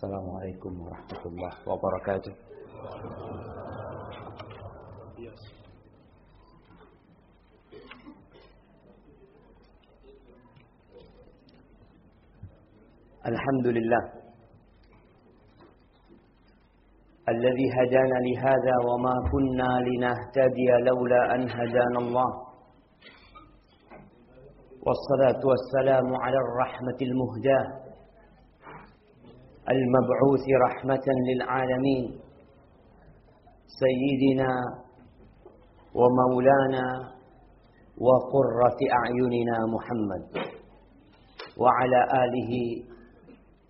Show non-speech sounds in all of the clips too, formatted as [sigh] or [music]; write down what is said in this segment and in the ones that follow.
Assalamualaikum warahmatullahi wabarakatuh. الحمد لله. الذي هدانا لهذا وما كنا لنهتدي لولا أن هدانا الله. والصلاة والسلام على الرحمة المهداة. المبعوث رحمة للعالمين سيدنا ومولانا وقرة أعيننا محمد وعلى آله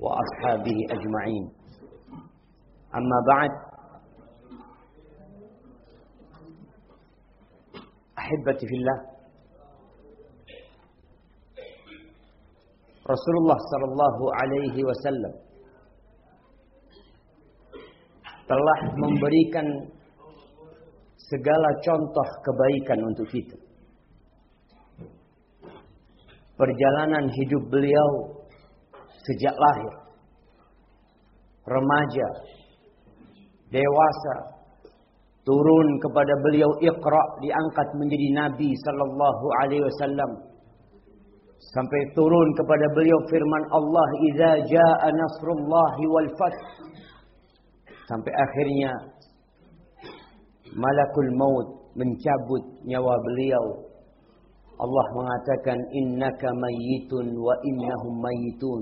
وأصحابه أجمعين. أما بعد أحبتي في الله Rasulullah Sallallahu Alaihi Wasallam telah memberikan segala contoh kebaikan untuk kita. Perjalanan hidup beliau sejak lahir, remaja, dewasa, turun kepada beliau Iqra diangkat menjadi nabi sallallahu alaihi wasallam. Sampai turun kepada beliau firman Allah idza jaa nasrullahi wal fath sampai akhirnya malakul maut mencabut nyawa beliau. Allah mengatakan innaka mayyitun wa innahum mayyitun.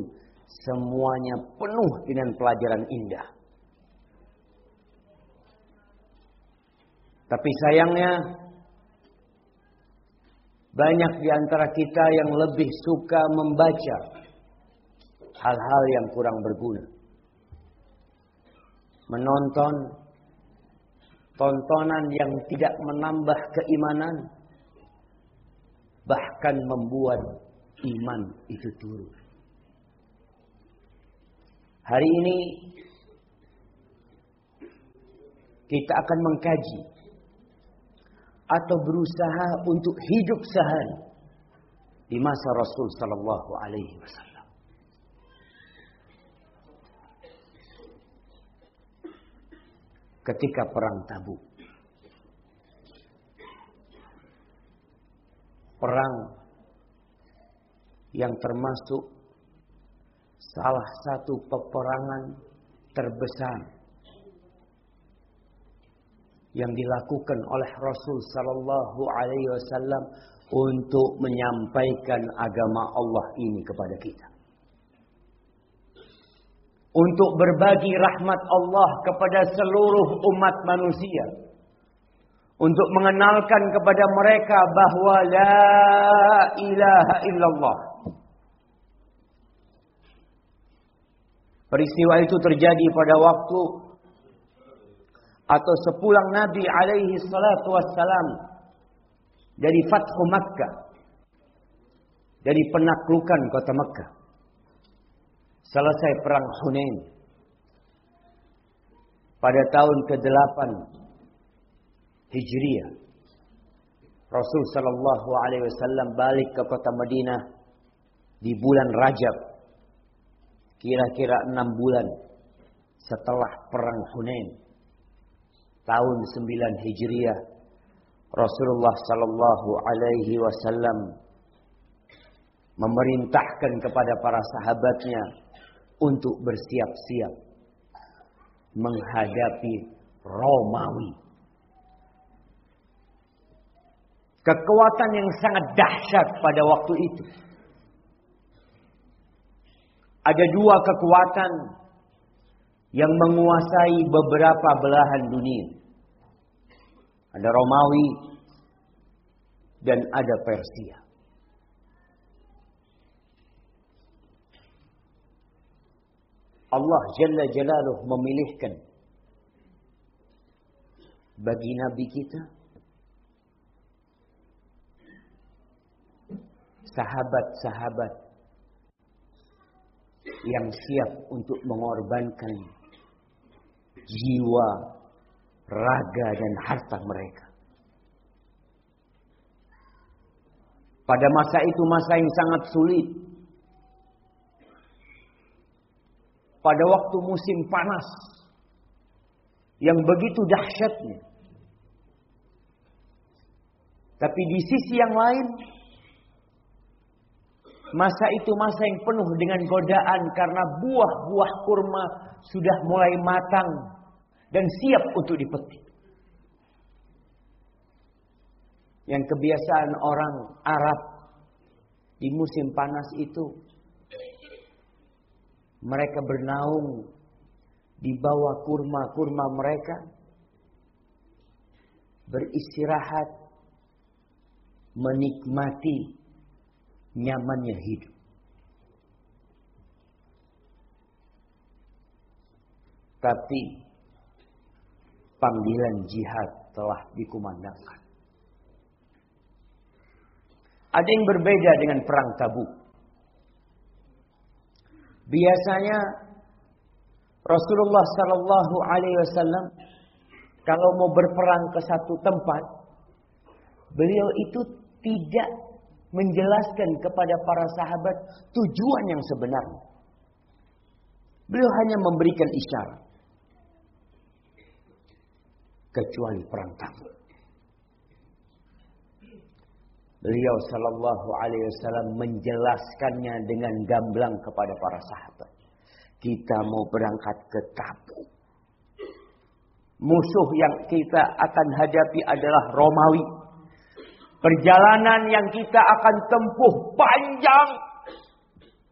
Semuanya penuh dengan pelajaran indah. Tapi sayangnya banyak di antara kita yang lebih suka membaca hal-hal yang kurang berguna. Menonton tontonan yang tidak menambah keimanan bahkan membuat iman itu turun. Hari ini kita akan mengkaji atau berusaha untuk hidup sehari di masa Rasul sallallahu alaihi wasallam. Ketika perang Tabuk. Perang yang termasuk salah satu peperangan terbesar yang dilakukan oleh Rasul sallallahu alaihi wasallam untuk menyampaikan agama Allah ini kepada kita. Untuk berbagi rahmat Allah kepada seluruh umat manusia. Untuk mengenalkan kepada mereka bahwa la ilaha illallah. Peristiwa itu terjadi pada waktu atau sepulang Nabi alaihi salatu wassalam dari Fathu Makkah dari penaklukan kota Makkah selesai perang Hunain. Pada tahun ke-8 Hijriah Rasul sallallahu alaihi wasallam balik ke kota Madinah di bulan Rajab. Kira-kira enam bulan setelah perang Hunain tahun 9 Hijriah Rasulullah sallallahu alaihi wasallam memerintahkan kepada para sahabatnya untuk bersiap-siap menghadapi Romawi. Kekuatan yang sangat dahsyat pada waktu itu. Ada dua kekuatan yang menguasai beberapa belahan dunia. Ada Romawi dan ada Persia. Allah Jalla Jalaluh memilihkan bagi Nabi kita sahabat-sahabat yang siap untuk mengorbankan jiwa, raga dan harta mereka. Pada masa itu masa yang sangat sulit. Pada waktu musim panas yang begitu dahsyatnya. Tapi di sisi yang lain, masa itu masa yang penuh dengan godaan karena buah-buah kurma sudah mulai matang dan siap untuk dipetik. Yang kebiasaan orang Arab di musim panas itu mereka bernaung di bawah kurma-kurma mereka beristirahat menikmati nyamannya hidup. Tapi panggilan jihad telah dikumandangkan. Ada yang berbeda dengan perang Tabuk. Biasanya Rasulullah Sallallahu Alaihi Wasallam kalau mau berperang ke satu tempat, beliau itu tidak menjelaskan kepada para sahabat tujuan yang sebenarnya. Beliau hanya memberikan isyarat. Kecuali perang Tabuk. Beliau sallallahu alaihi wasallam menjelaskannya dengan gamblang kepada para sahabat. Kita mau berangkat ke Tabuk. Musuh yang kita akan hadapi adalah Romawi. Perjalanan yang kita akan tempuh panjang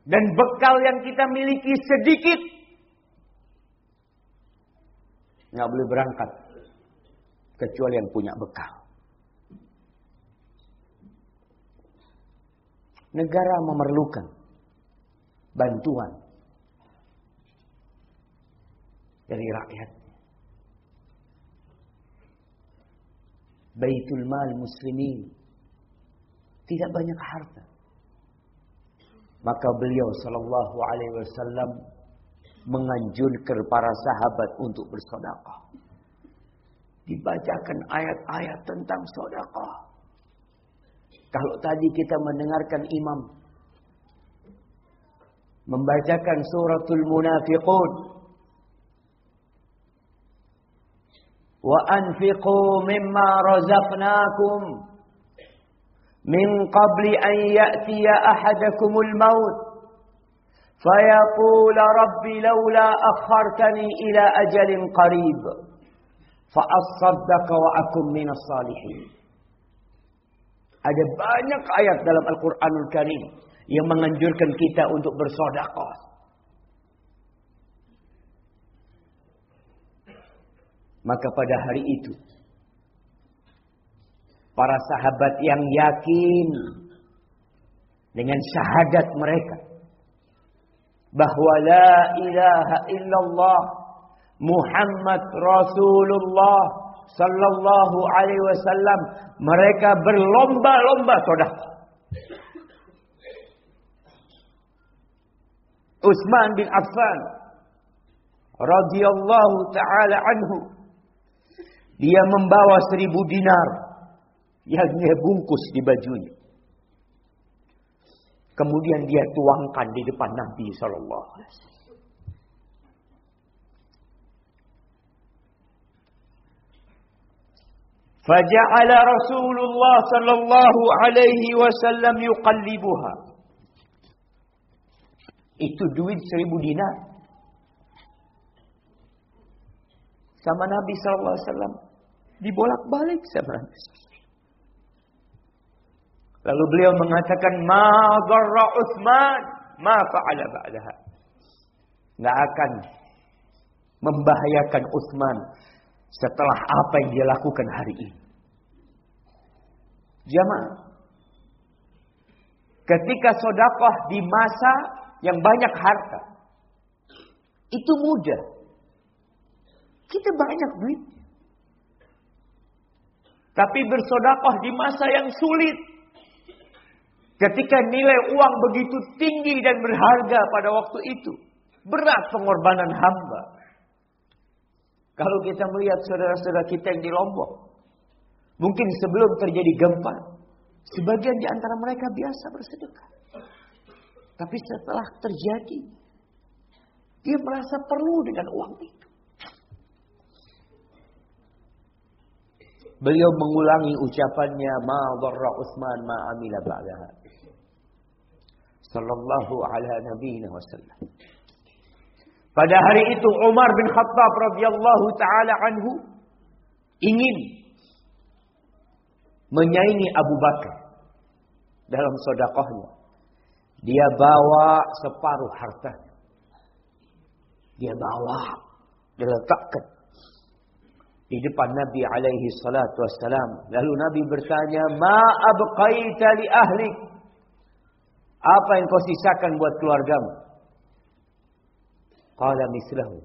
dan bekal yang kita miliki sedikit. Nggak boleh berangkat kecuali yang punya bekal. Negara memerlukan bantuan dari rakyat. Baitul mal muslimin tidak banyak harta. Maka beliau sallallahu alaihi wasallam menganjurkan para sahabat untuk bersedekah. Dibacakan ayat-ayat tentang sedekah. Kalau tadi kita mendengarkan imam membacakan suratul munafiqun wa anfiqu mimma razaqnakum min qabli an ya'tiya ahadakumul maut فيقول رب لولا أخرتني إلى أجل قريب فأصدق وأكن من الصالحين Ada banyak ayat dalam Al-Quranul Karim yang menganjurkan kita untuk bersodakoh. Maka pada hari itu, para sahabat yang yakin dengan syahadat mereka bahwa la ilaha illallah Muhammad Rasulullah sallallahu alaihi wasallam mereka berlomba-lomba sedekah. Utsman bin Affan radhiyallahu taala anhu dia membawa seribu dinar yang dia bungkus di bajunya. Kemudian dia tuangkan di depan Nabi sallallahu alaihi wasallam. فجعل رسول الله صلى الله عليه wasallam yuqallibuha. Itu duit seribu dinar. Sama Nabi sallallahu alaihi wasallam dibolak-balik sama Nabi Lalu beliau mengatakan, "Ma dharra Utsman ma fa'ala ba'daha." Enggak akan membahayakan Utsman setelah apa yang dia lakukan hari ini. Jamaah. Ketika sodakoh di masa yang banyak harta. Itu mudah. Kita banyak duit. Tapi bersodakoh di masa yang sulit. Ketika nilai uang begitu tinggi dan berharga pada waktu itu. Berat pengorbanan hamba. Kalau kita melihat saudara-saudara kita yang di Lombok. Mungkin sebelum terjadi gempa. Sebagian di antara mereka biasa bersedekah. Tapi setelah terjadi. Dia merasa perlu dengan uang itu. Beliau mengulangi ucapannya ma dharra Utsman ma amila ba'daha. Sallallahu ala nabiyina wasallam. Pada hari itu Umar bin Khattab radhiyallahu taala anhu ingin menyaingi Abu Bakar dalam sodakohnya. Dia bawa separuh harta. Dia bawa, diletakkan di depan Nabi alaihi salatu wassalam. Lalu Nabi bertanya, "Ma abqaita li ahli?" Apa yang kau sisakan buat keluargamu? Qala mislahu.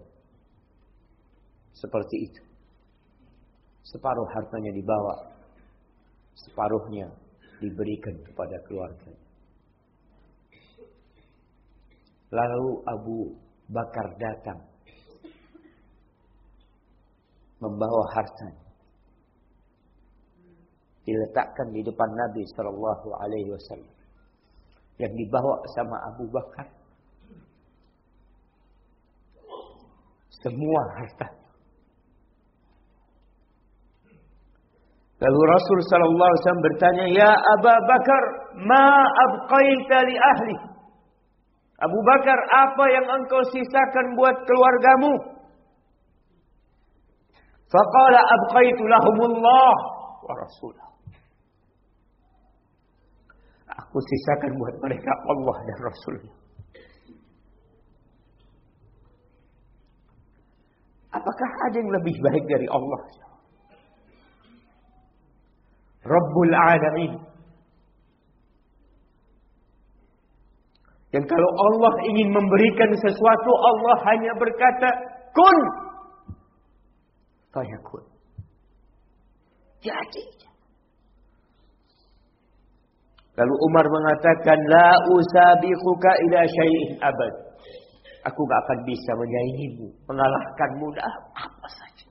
Seperti itu. Separuh hartanya dibawa. Separuhnya diberikan kepada keluarga. Lalu Abu Bakar datang membawa harta diletakkan di depan Nabi Shallallahu Alaihi Wasallam yang dibawa sama Abu Bakar semua harta Lalu Rasul sallallahu alaihi wasallam bertanya, "Ya Abu Bakar, ma abqaita li ahli?" Abu Bakar, apa yang engkau sisakan buat keluargamu? Faqala abqaitu lahumullah wa rasulah. Aku sisakan buat mereka Allah dan Rasulnya. Apakah ada yang lebih baik dari Allah? Rabbul Alamin. Dan kalau Allah ingin memberikan sesuatu, Allah hanya berkata, kun. Fayakun. Jadi. Lalu Umar mengatakan, La usabiquka ila syai'in abad. Aku gak akan bisa menyaingimu, mengalahkanmu dah apa saja.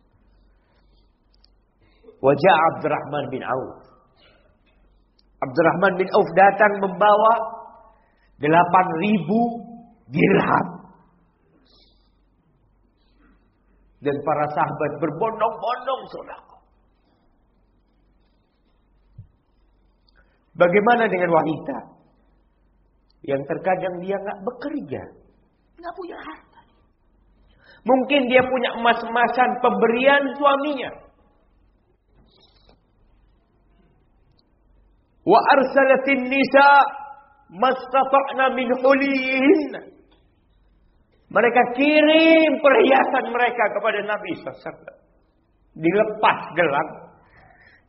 Wajah Abdurrahman bin Auf. Abdurrahman bin Auf datang membawa 8000 dirham. Dan para sahabat berbondong-bondong saudara. Bagaimana dengan wanita? Yang terkadang dia nggak bekerja. Nggak punya harta. Mungkin dia punya emas-emasan pemberian suaminya. Wa arsalatin nisa mastata'na min hulihin. Mereka kirim perhiasan mereka kepada Nabi SAW. Dilepas gelang.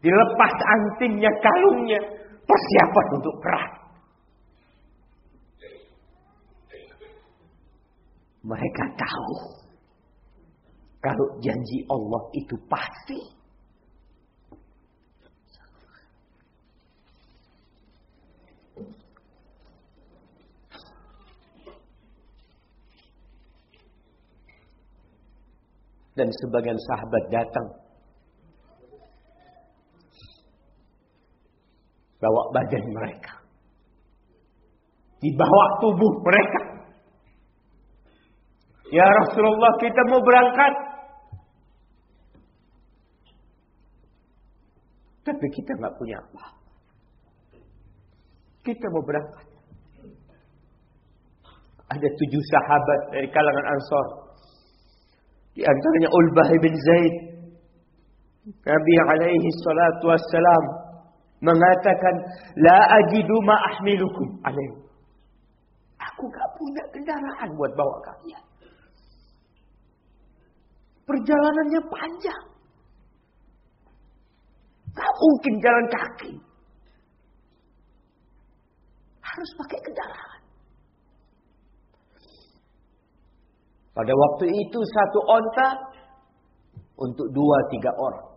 Dilepas antingnya, kalungnya. Persiapan untuk perang. Mereka tahu. Kalau janji Allah itu pasti. dan sebagian sahabat datang bawa badan mereka dibawa tubuh mereka ya Rasulullah kita mau berangkat tapi kita nggak punya apa kita mau berangkat ada tujuh sahabat dari kalangan Ansor di antaranya Ulbah bin Zaid. Nabi alaihi salatu wassalam mengatakan, La ajidu ma ahmilukum. Aku gak punya kendaraan buat bawa kalian. Perjalanannya panjang. Gak mungkin jalan kaki. Harus pakai kendaraan. Pada waktu itu satu onta untuk dua tiga orang.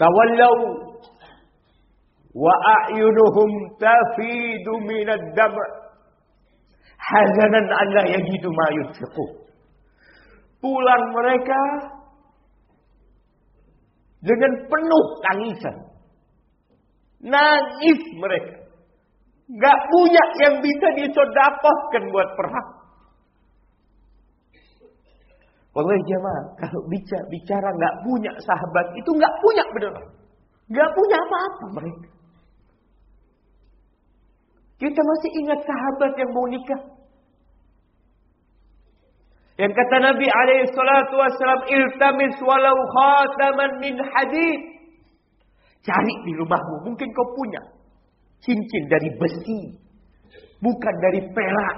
Tawallau wa a'yunuhum tafidu minad dam' hazanan an la yajidu ma yunfiqun. Pulang mereka dengan penuh tangisan. Nangis mereka. Gak punya yang bisa disodapahkan buat perang. Wallahi jemaah, kalau bicara bicara nggak punya sahabat itu nggak punya beneran. Nggak punya apa-apa mereka. Kita masih ingat sahabat yang mau nikah. Yang kata Nabi alaihi salatu wasallam iltamis walau khataman min hadid. Cari di rumahmu, mungkin kau punya cincin dari besi. Bukan dari perak,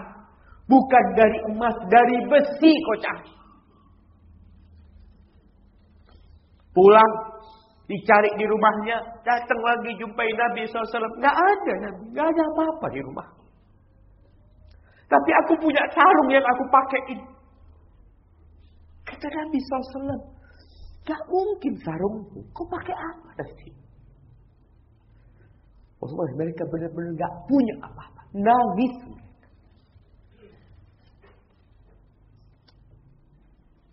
bukan dari emas, dari besi kau cari. Pulang, dicari di rumahnya, datang lagi jumpai Nabi SAW. Gak ada Nabi, gak ada apa-apa di rumah. Tapi aku punya sarung yang aku pakai ini. Kata Nabi SAW, gak mungkin sarungmu. Kau pakai apa nanti? Allah mereka benar-benar gak punya apa-apa. Nangis mereka.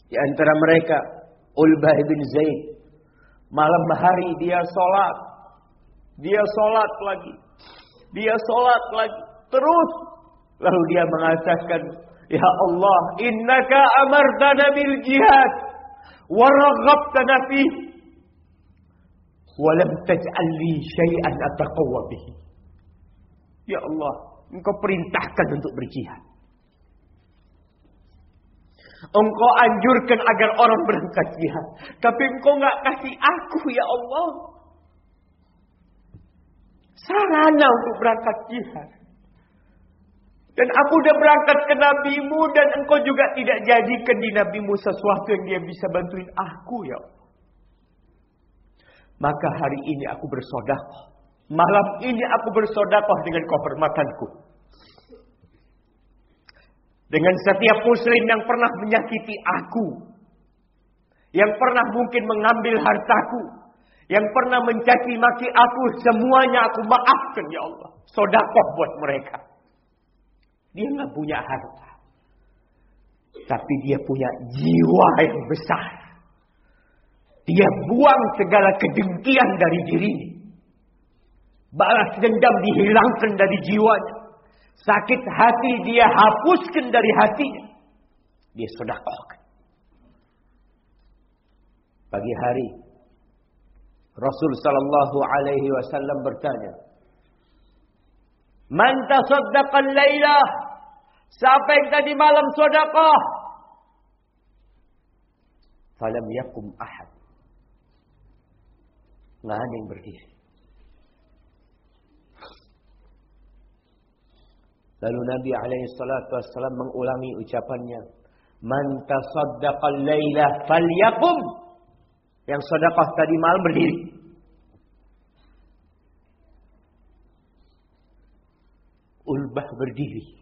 Di antara mereka, Ulbah bin Zaid. Malam hari dia sholat. Dia sholat lagi. Dia sholat lagi. Terus. Lalu dia mengatakan, Ya Allah, innaka amartana bil jihad wa raghabtana fi wa lam taj'al li syai'an ataqawwa bihi. Ya Allah, Engkau perintahkan untuk berjihad. Engkau anjurkan agar orang berangkat jihad. Tapi engkau nggak kasih aku ya Allah. Sarana untuk berangkat jihad. Dan aku sudah berangkat ke nabimu dan engkau juga tidak jadikan di nabimu sesuatu yang dia bisa bantuin aku ya Maka hari ini aku bersodakoh. Malam ini aku bersodakoh dengan kehormatanku. Dengan setiap muslim yang pernah menyakiti aku. Yang pernah mungkin mengambil hartaku. Yang pernah mencaci maki aku. Semuanya aku maafkan ya Allah. Sodakoh buat mereka. Dia nggak punya harta. Tapi dia punya jiwa yang besar. Dia buang segala kedengkian dari dirinya. Balas dendam dihilangkan dari jiwanya. Sakit hati dia hapuskan dari hatinya. Dia sedekahkan. Pagi hari Rasul sallallahu alaihi wasallam bertanya, Man tasaddaqal lailah. Siapa yang tadi malam sedekah? Falam yakum ahad. Nggak ada yang berdiri. Lalu Nabi alaihi salatu wassalam mengulangi ucapannya. Man tasaddaqal lailah falyakum. Yang sedekah tadi malam berdiri. Ulbah berdiri.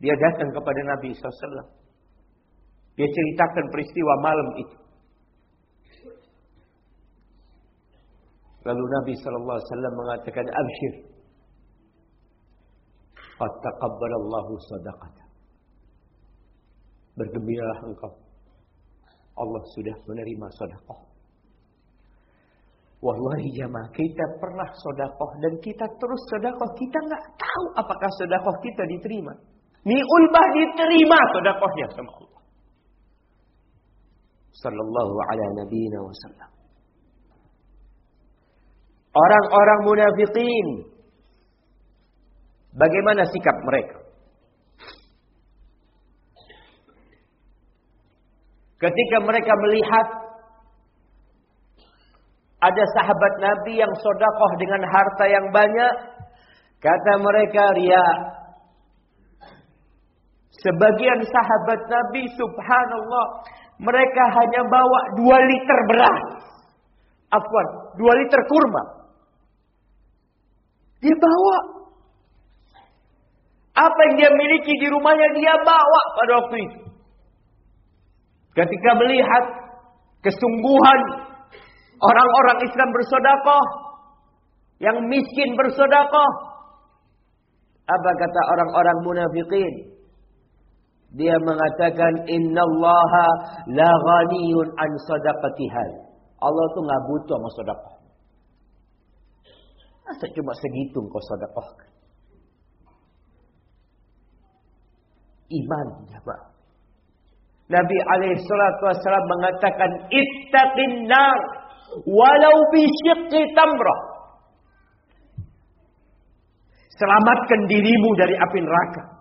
Dia datang kepada Nabi SAW. Dia ceritakan peristiwa malam itu. Lalu Nabi SAW mengatakan, Abshir. Qad sadaqata. Bergembiralah engkau. Allah sudah menerima sedekah. Wallahi jamaah kita pernah sodakoh dan kita terus sodakoh. Kita nggak tahu apakah sodakoh kita diterima. Ni ulbah diterima sodakohnya sama Allah. Sallallahu ala nabiyina wa sallam. Orang-orang munafikin. Bagaimana sikap mereka? Ketika mereka melihat ada sahabat Nabi yang sodakoh dengan harta yang banyak. Kata mereka ria. Sebagian sahabat Nabi subhanallah. Mereka hanya bawa dua liter beras. Afwan, dua liter kurma. Dia bawa. Apa yang dia miliki di rumahnya dia bawa pada waktu itu. Ketika melihat kesungguhan Orang-orang Islam bersodakoh. Yang miskin bersodakoh. Apa kata orang-orang munafikin? Dia mengatakan innallaha la ghaniyun an sadaqatihal. Allah tuh nggak butuh sama sedekah. Masa cuma segitu kau sedekah? Iman, jemaah. Nabi alaihi salatu wasallam mengatakan ittaqin nar walau bi syiqqi tamrah. Selamatkan dirimu dari api neraka.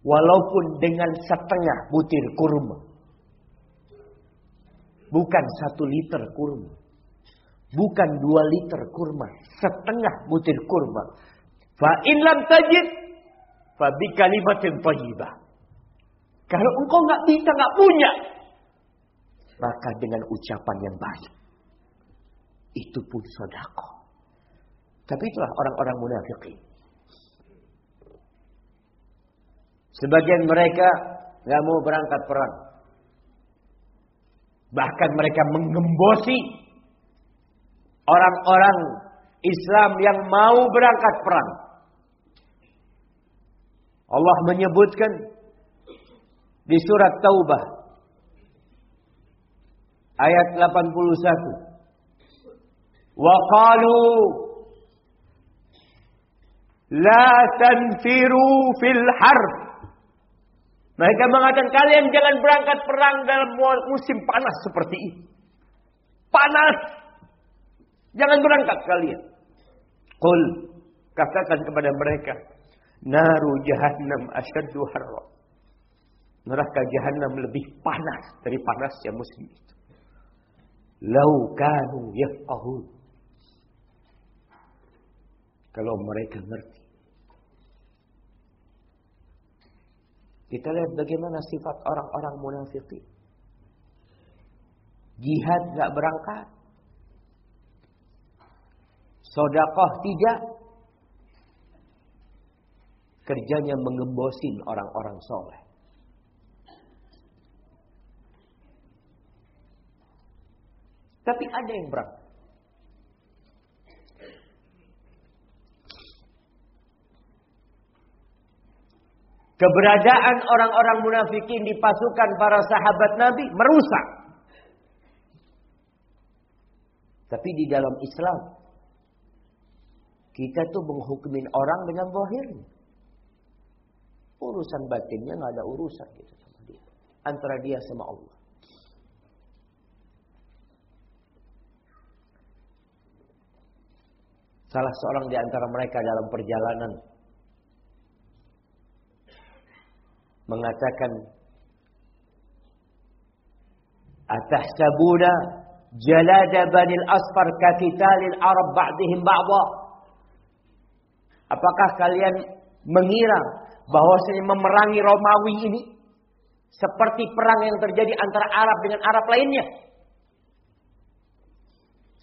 Walaupun dengan setengah butir kurma. Bukan satu liter kurma. Bukan dua liter kurma. Setengah butir kurma. Fa in lam tajid. Fa bi kalimatin tayyibah. Kalau engkau nggak bisa, nggak punya. Maka dengan ucapan yang baik. Itu pun sodako. Tapi itulah orang-orang munafik. Sebagian mereka nggak mau berangkat perang. Bahkan mereka menggembosi orang-orang Islam yang mau berangkat perang. Allah menyebutkan di surat Taubah ayat 81. Wa qalu la tanfiru fil harb mereka mengatakan kalian jangan berangkat perang dalam musim panas seperti ini. Panas. Jangan berangkat kalian. Qul katakan kepada mereka, naru jahannam asyaddu harra. Neraka jahannam lebih panas dari panasnya musim itu. Lau kanu yafqahun. Kalau mereka ngerti. Kita lihat bagaimana sifat orang-orang munafik. Jihad nggak berangkat. Sodakoh tidak. Kerjanya mengembosin orang-orang soleh. Tapi ada yang berangkat. Keberadaan orang-orang munafikin di pasukan para sahabat Nabi merusak. Tapi di dalam Islam kita tuh menghukumin orang dengan bohirnya. Urusan batinnya nggak ada urusan gitu sama dia. Antara dia sama Allah. Salah seorang di antara mereka dalam perjalanan mengatakan Atahsabuna jalada banil asfar kakitalil arab ba'dihim ba'da Apakah kalian mengira bahwasanya memerangi Romawi ini seperti perang yang terjadi antara Arab dengan Arab lainnya?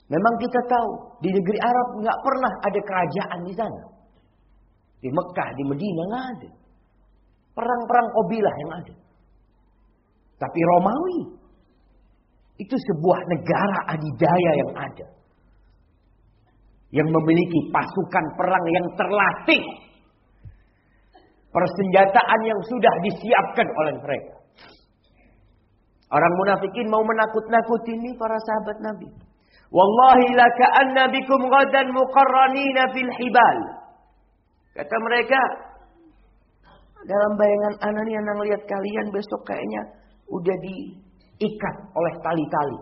Memang kita tahu di negeri Arab nggak pernah ada kerajaan di sana. Di Mekah, di Medina nggak ada. Perang-perang kobilah yang ada. Tapi Romawi itu sebuah negara adidaya yang ada. Yang memiliki pasukan perang yang terlatih. Persenjataan yang sudah disiapkan oleh mereka. Orang munafikin mau menakut-nakuti ini para sahabat Nabi. Wallahi laka'anna bikum ghadan muqarranina fil hibal. Kata mereka, dalam bayangan anak nih anak lihat kalian besok kayaknya udah diikat oleh tali-tali.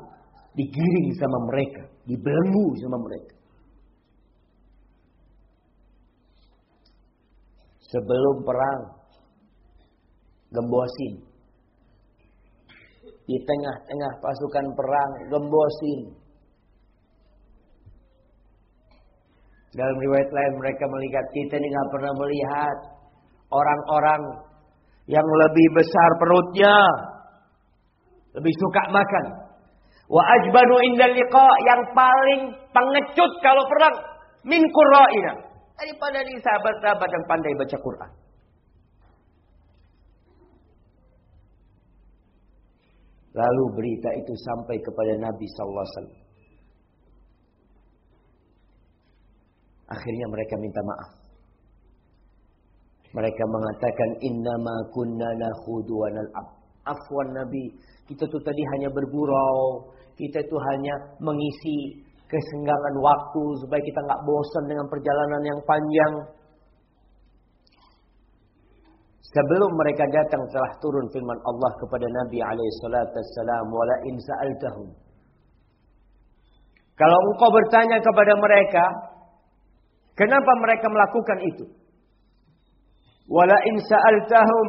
Digiring sama mereka. Dibelenggu sama mereka. Sebelum perang. Gembosin. Di tengah-tengah pasukan perang. Gembosin. Dalam riwayat lain mereka melihat kita ini nggak pernah melihat orang-orang yang lebih besar perutnya, lebih suka makan. Wa ajbanu indal liqa yang paling pengecut kalau perang min qurra'ina. Daripada di sahabat-sahabat yang pandai baca Quran. Lalu berita itu sampai kepada Nabi sallallahu alaihi wasallam. Akhirnya mereka minta maaf. Mereka mengatakan innama kunna nakhudu wa nal'ab. Afwan Nabi, kita tuh tadi hanya bergurau, kita itu hanya mengisi kesenggangan waktu supaya kita nggak bosan dengan perjalanan yang panjang. Sebelum mereka datang telah turun firman Allah kepada Nabi alaihi salatu wassalam, "Wala in sa'altahum." Kalau engkau bertanya kepada mereka, kenapa mereka melakukan itu? Wala in sa'altahum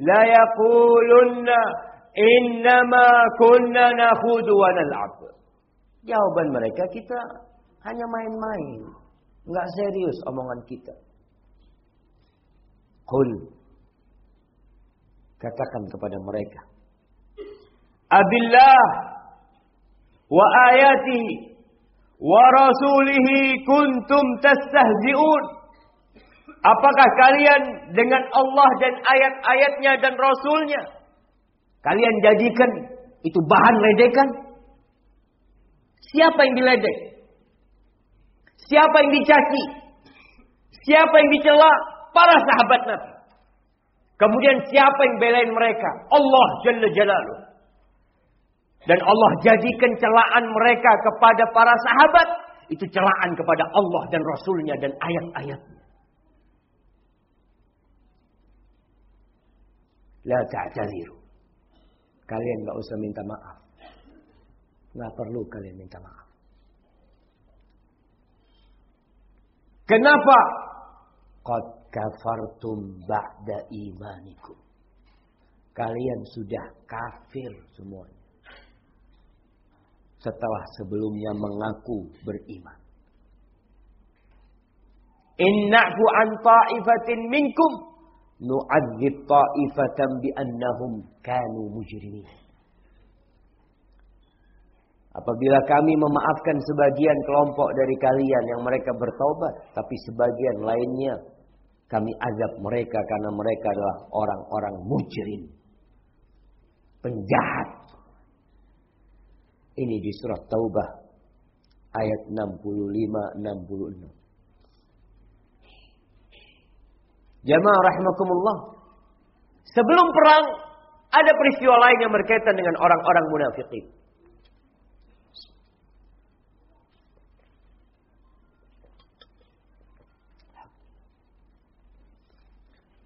la yaqulunna innama kunna nakhudu wa nal'ab. Jawaban mereka kita hanya main-main, enggak serius omongan kita. Qul Katakan kepada mereka. Abillah wa ayatihi wa rasulihi kuntum tastahzi'un. Apakah kalian dengan Allah dan ayat-ayatnya dan Rasulnya kalian jadikan itu bahan ledekan? Siapa yang diledek? Siapa yang dicaci? Siapa yang dicela? Para sahabat Nabi. Kemudian siapa yang belain mereka? Allah Jalla Jalaluh. Dan Allah jadikan celaan mereka kepada para sahabat. Itu celaan kepada Allah dan Rasulnya dan ayat-ayatnya. La ta'tadiru. Kalian gak usah minta maaf. Gak perlu kalian minta maaf. Kenapa? Qad kafartum ba'da imanikum. Kalian sudah kafir semuanya. Setelah sebelumnya mengaku beriman. Innahu an ta'ifatin minkum nu'adzib ta'ifatan bi'annahum kanu mujrimin. Apabila kami memaafkan sebagian kelompok dari kalian yang mereka bertobat, tapi sebagian lainnya kami azab mereka karena mereka adalah orang-orang mujrim. Penjahat. Ini di surat Taubah ayat 65-66. Jamaah rahimakumullah. Sebelum perang ada peristiwa lain yang berkaitan dengan orang-orang munafikin.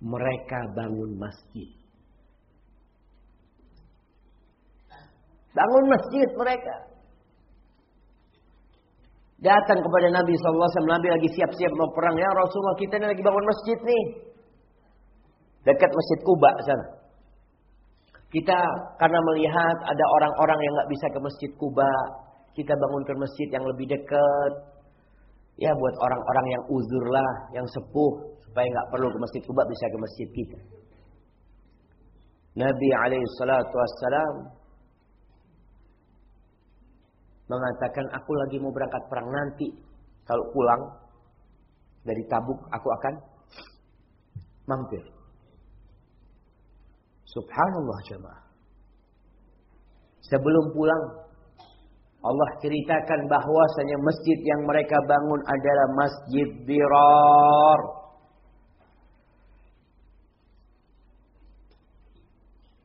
mereka bangun masjid. Bangun masjid mereka. Datang kepada Nabi SAW. Nabi lagi siap-siap mau perang. Ya Rasulullah kita ini lagi bangun masjid nih. Dekat masjid Kuba sana. Kita karena melihat ada orang-orang yang nggak bisa ke masjid Kuba. Kita bangun ke masjid yang lebih dekat. Ya buat orang-orang yang uzur lah. Yang sepuh. Supaya nggak perlu ke masjid Kuba bisa ke masjid kita. Nabi alaihi salatu wassalam mengatakan aku lagi mau berangkat perang nanti. Kalau pulang dari Tabuk aku akan mampir. Subhanallah jemaah. Sebelum pulang Allah ceritakan bahwasanya masjid yang mereka bangun adalah masjid dirar.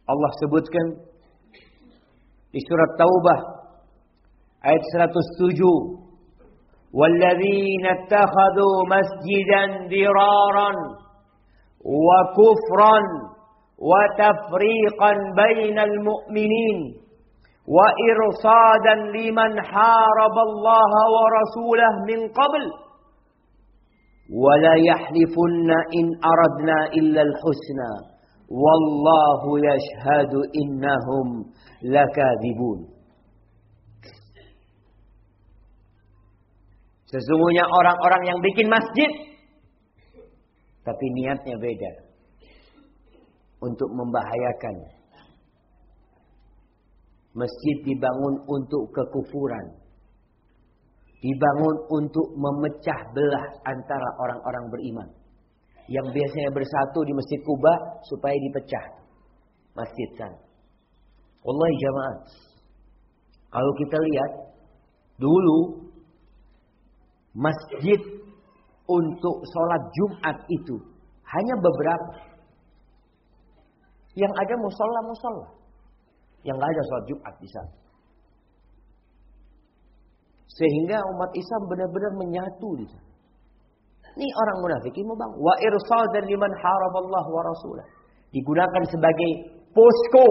Allah sebutkan di surat Taubah ayat 107 والذين اتخذوا مسجدا ضرارا وكفرا وتفريقا بين المؤمنين وارصادا لمن حارب الله ورسوله من قبل. ولا يحلفن إن أردنا إلا الحسنى. والله يشهد إنهم لكاذبون. Sesungguhnya orang-orang yang bikin masjid tapi niatnya beda. Untuk membahayakan. Masjid dibangun untuk kekufuran. Dibangun untuk memecah belah antara orang-orang beriman yang biasanya bersatu di Masjid Kuba supaya dipecah masjid sana. Wallahi jamaah. Kalau kita lihat dulu masjid untuk sholat Jumat itu hanya beberapa. Yang ada musola musola. Yang nggak ada sholat Jumat di sana. Sehingga umat Islam benar-benar menyatu di sana. Ini orang munafik mau bang. Wa irsal dan liman haraballah wa rasulah. Digunakan sebagai posko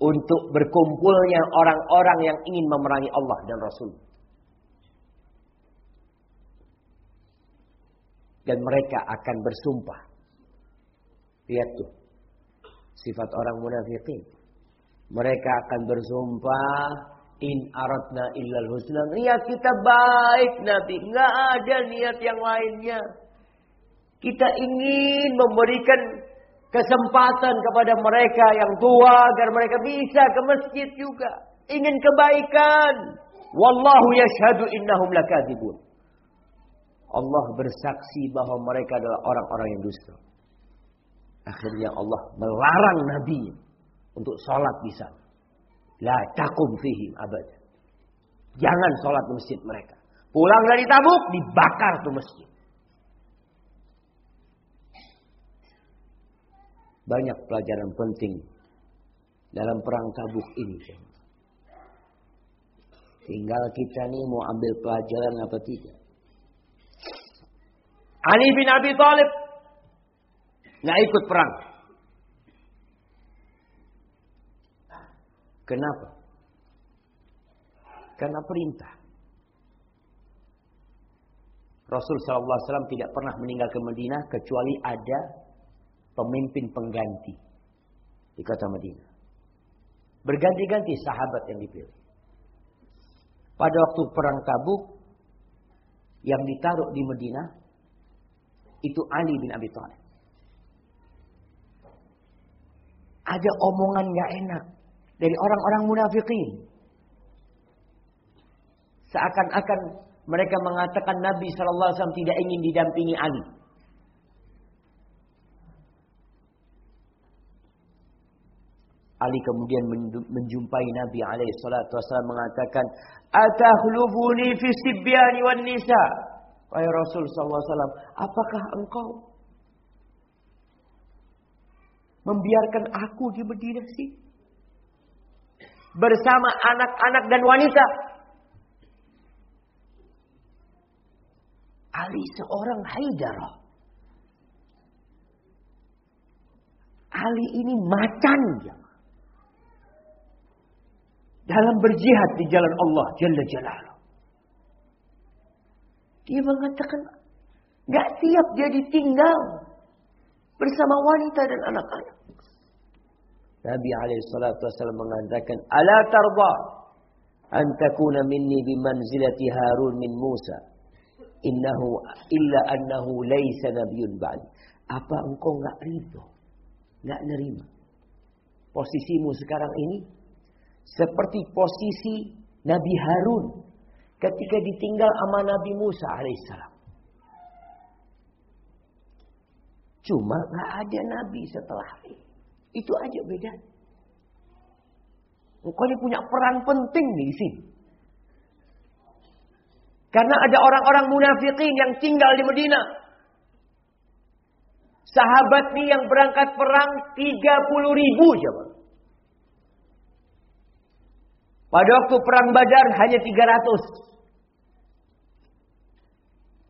untuk berkumpulnya orang-orang yang ingin memerangi Allah dan Rasul. Dan mereka akan bersumpah. Lihat tuh. Sifat orang munafikin. Mereka akan bersumpah in aradna illal husna. Niat kita baik Nabi, enggak ada niat yang lainnya. Kita ingin memberikan kesempatan kepada mereka yang tua agar mereka bisa ke masjid juga. Ingin kebaikan. Wallahu yashhadu innahum lakadzibun. Allah bersaksi bahwa mereka adalah orang-orang yang dusta. Akhirnya Allah melarang Nabi untuk sholat di sana. La takum fihim abad. Jangan sholat di masjid mereka. Pulang dari tabuk dibakar tuh masjid. Banyak pelajaran penting dalam perang tabuk ini. Tinggal kita nih mau ambil pelajaran apa tidak. Ali bin Abi Thalib nggak ikut perang. Kenapa? Karena perintah. Rasul SAW tidak pernah meninggalkan Madinah kecuali ada pemimpin pengganti di kota Madinah. Berganti-ganti sahabat yang dipilih. Pada waktu perang Tabuk yang ditaruh di Madinah itu Ali bin Abi Thalib. Ada omongan gak enak dari orang-orang munafikin. Seakan-akan mereka mengatakan Nabi Shallallahu Alaihi Wasallam tidak ingin didampingi Ali. Ali kemudian menjumpai Nabi alaihi salatu wasallam mengatakan, "Atahulufuni fi sibyani wan nisa?" Wahai Rasul sallallahu alaihi wasallam, apakah engkau membiarkan aku di Madinah sih? Bersama anak-anak dan wanita. Ali seorang Haidarah. Ali ini macan ya dalam berjihad di jalan Allah Jalla Jalaluh. Dia mengatakan gak siap dia ditinggal bersama wanita dan anak-anak. Nabi alaihi mengatakan, "Ala tarda an takuna minni bimanzilati Harun min Musa? Innahu illa annahu laisa nabiyyun ba'd." Apa engkau enggak ridho? Enggak nerima? Posisimu sekarang ini seperti posisi Nabi Harun ketika ditinggal sama Nabi Musa alaihissalam. Cuma nggak ada nabi setelah. Itu aja beda. Engkau ini punya peran penting di sini. Karena ada orang-orang munafikin yang tinggal di Medina. Sahabat nih yang berangkat perang 30 ribu coba. Pada waktu perang Badar hanya 300.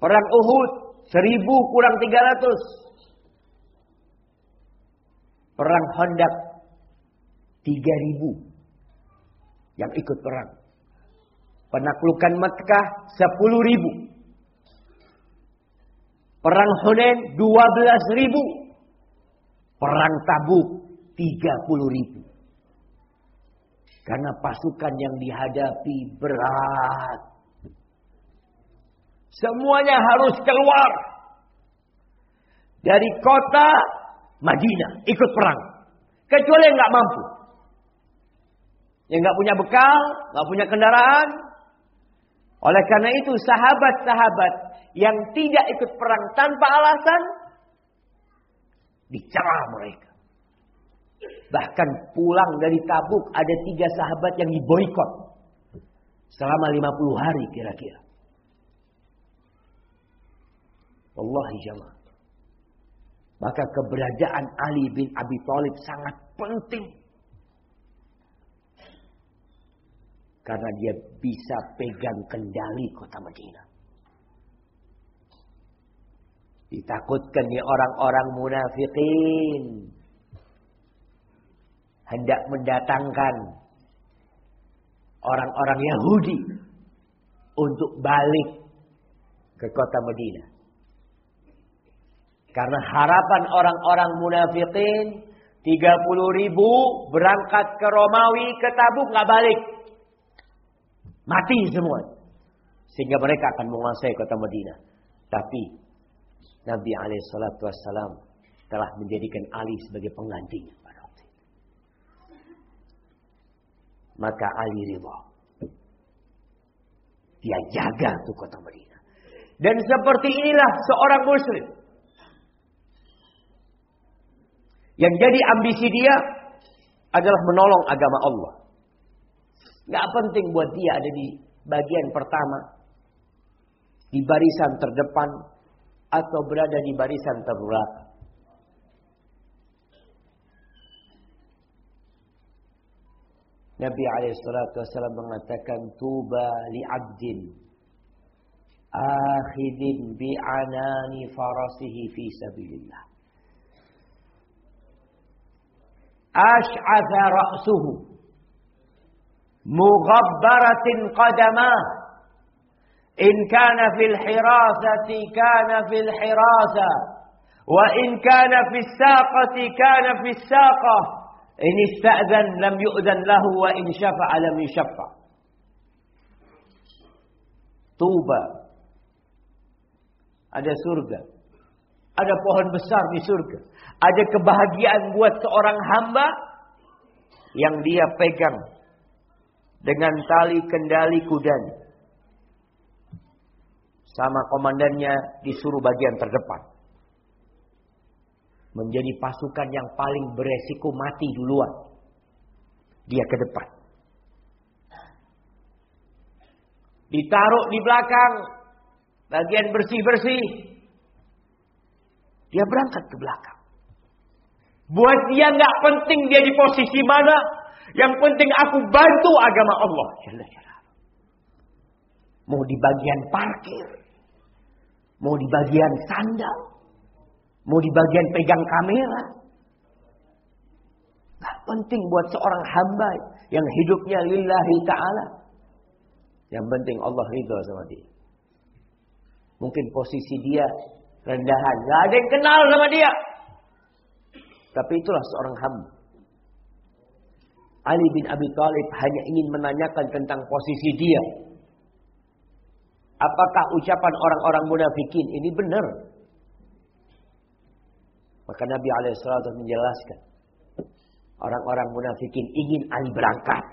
Perang Uhud 1000 kurang 300. Perang Hondak 3000 yang ikut perang. Penaklukan Mekah 10.000. Perang Hunain 12.000. Perang Tabuk 30.000. Karena pasukan yang dihadapi berat. Semuanya harus keluar. Dari kota Madinah. Ikut perang. Kecuali yang nggak mampu. Yang nggak punya bekal. nggak punya kendaraan. Oleh karena itu sahabat-sahabat yang tidak ikut perang tanpa alasan. Dicela mereka. Bahkan pulang dari Tabuk ada tiga sahabat yang diboykot. Selama 50 hari kira-kira. Wallahi jamaah. Maka keberadaan Ali bin Abi Thalib sangat penting. Karena dia bisa pegang kendali kota Madinah. Ditakutkan nih orang-orang munafikin. Hendak mendatangkan orang-orang Yahudi untuk balik ke kota Madinah. Karena harapan orang-orang munafikin 30 ribu berangkat ke Romawi ke Tabuk nggak balik. Mati semua. Sehingga mereka akan menguasai kota Madinah. Tapi Nabi Alaihissalam telah menjadikan Ali sebagai penggantinya. Maka Ali ridha. Dia jaga tuh kota Madinah. Dan seperti inilah seorang muslim. Yang jadi ambisi dia adalah menolong agama Allah. Gak penting buat dia ada di bagian pertama. Di barisan terdepan. Atau berada di barisan terbelakang. Nabi SAW mengatakan tuba li abdin akhidin bi anani farasihi fi sabilillah ash'atha ra'suhu mughabbaratin qadamah in kana fil hirasati kana fil hirasa wa in kana fis saqati kana fis saqah ini ista'zan lam yu'zan lahu wa in syafa'a lam yusyaffa. Tuba. Ada surga. Ada pohon besar di surga. Ada kebahagiaan buat seorang hamba yang dia pegang dengan tali kendali kudanya. Sama komandannya disuruh bagian terdepan menjadi pasukan yang paling beresiko mati duluan. Dia ke depan. Ditaruh di belakang bagian bersih-bersih. Dia berangkat ke belakang. Buat dia nggak penting dia di posisi mana. Yang penting aku bantu agama Allah. Mau di bagian parkir. Mau di bagian sandal Mau di bagian pegang kamera. Gak penting buat seorang hamba yang hidupnya lillahi ta'ala. Yang penting Allah ridho sama dia. Mungkin posisi dia rendahan. Gak ada yang kenal sama dia. Tapi itulah seorang hamba. Ali bin Abi Thalib hanya ingin menanyakan tentang posisi dia. Apakah ucapan orang-orang munafikin ini benar? Maka Nabi alaihissalam menjelaskan. Orang-orang munafikin ingin Ali berangkat.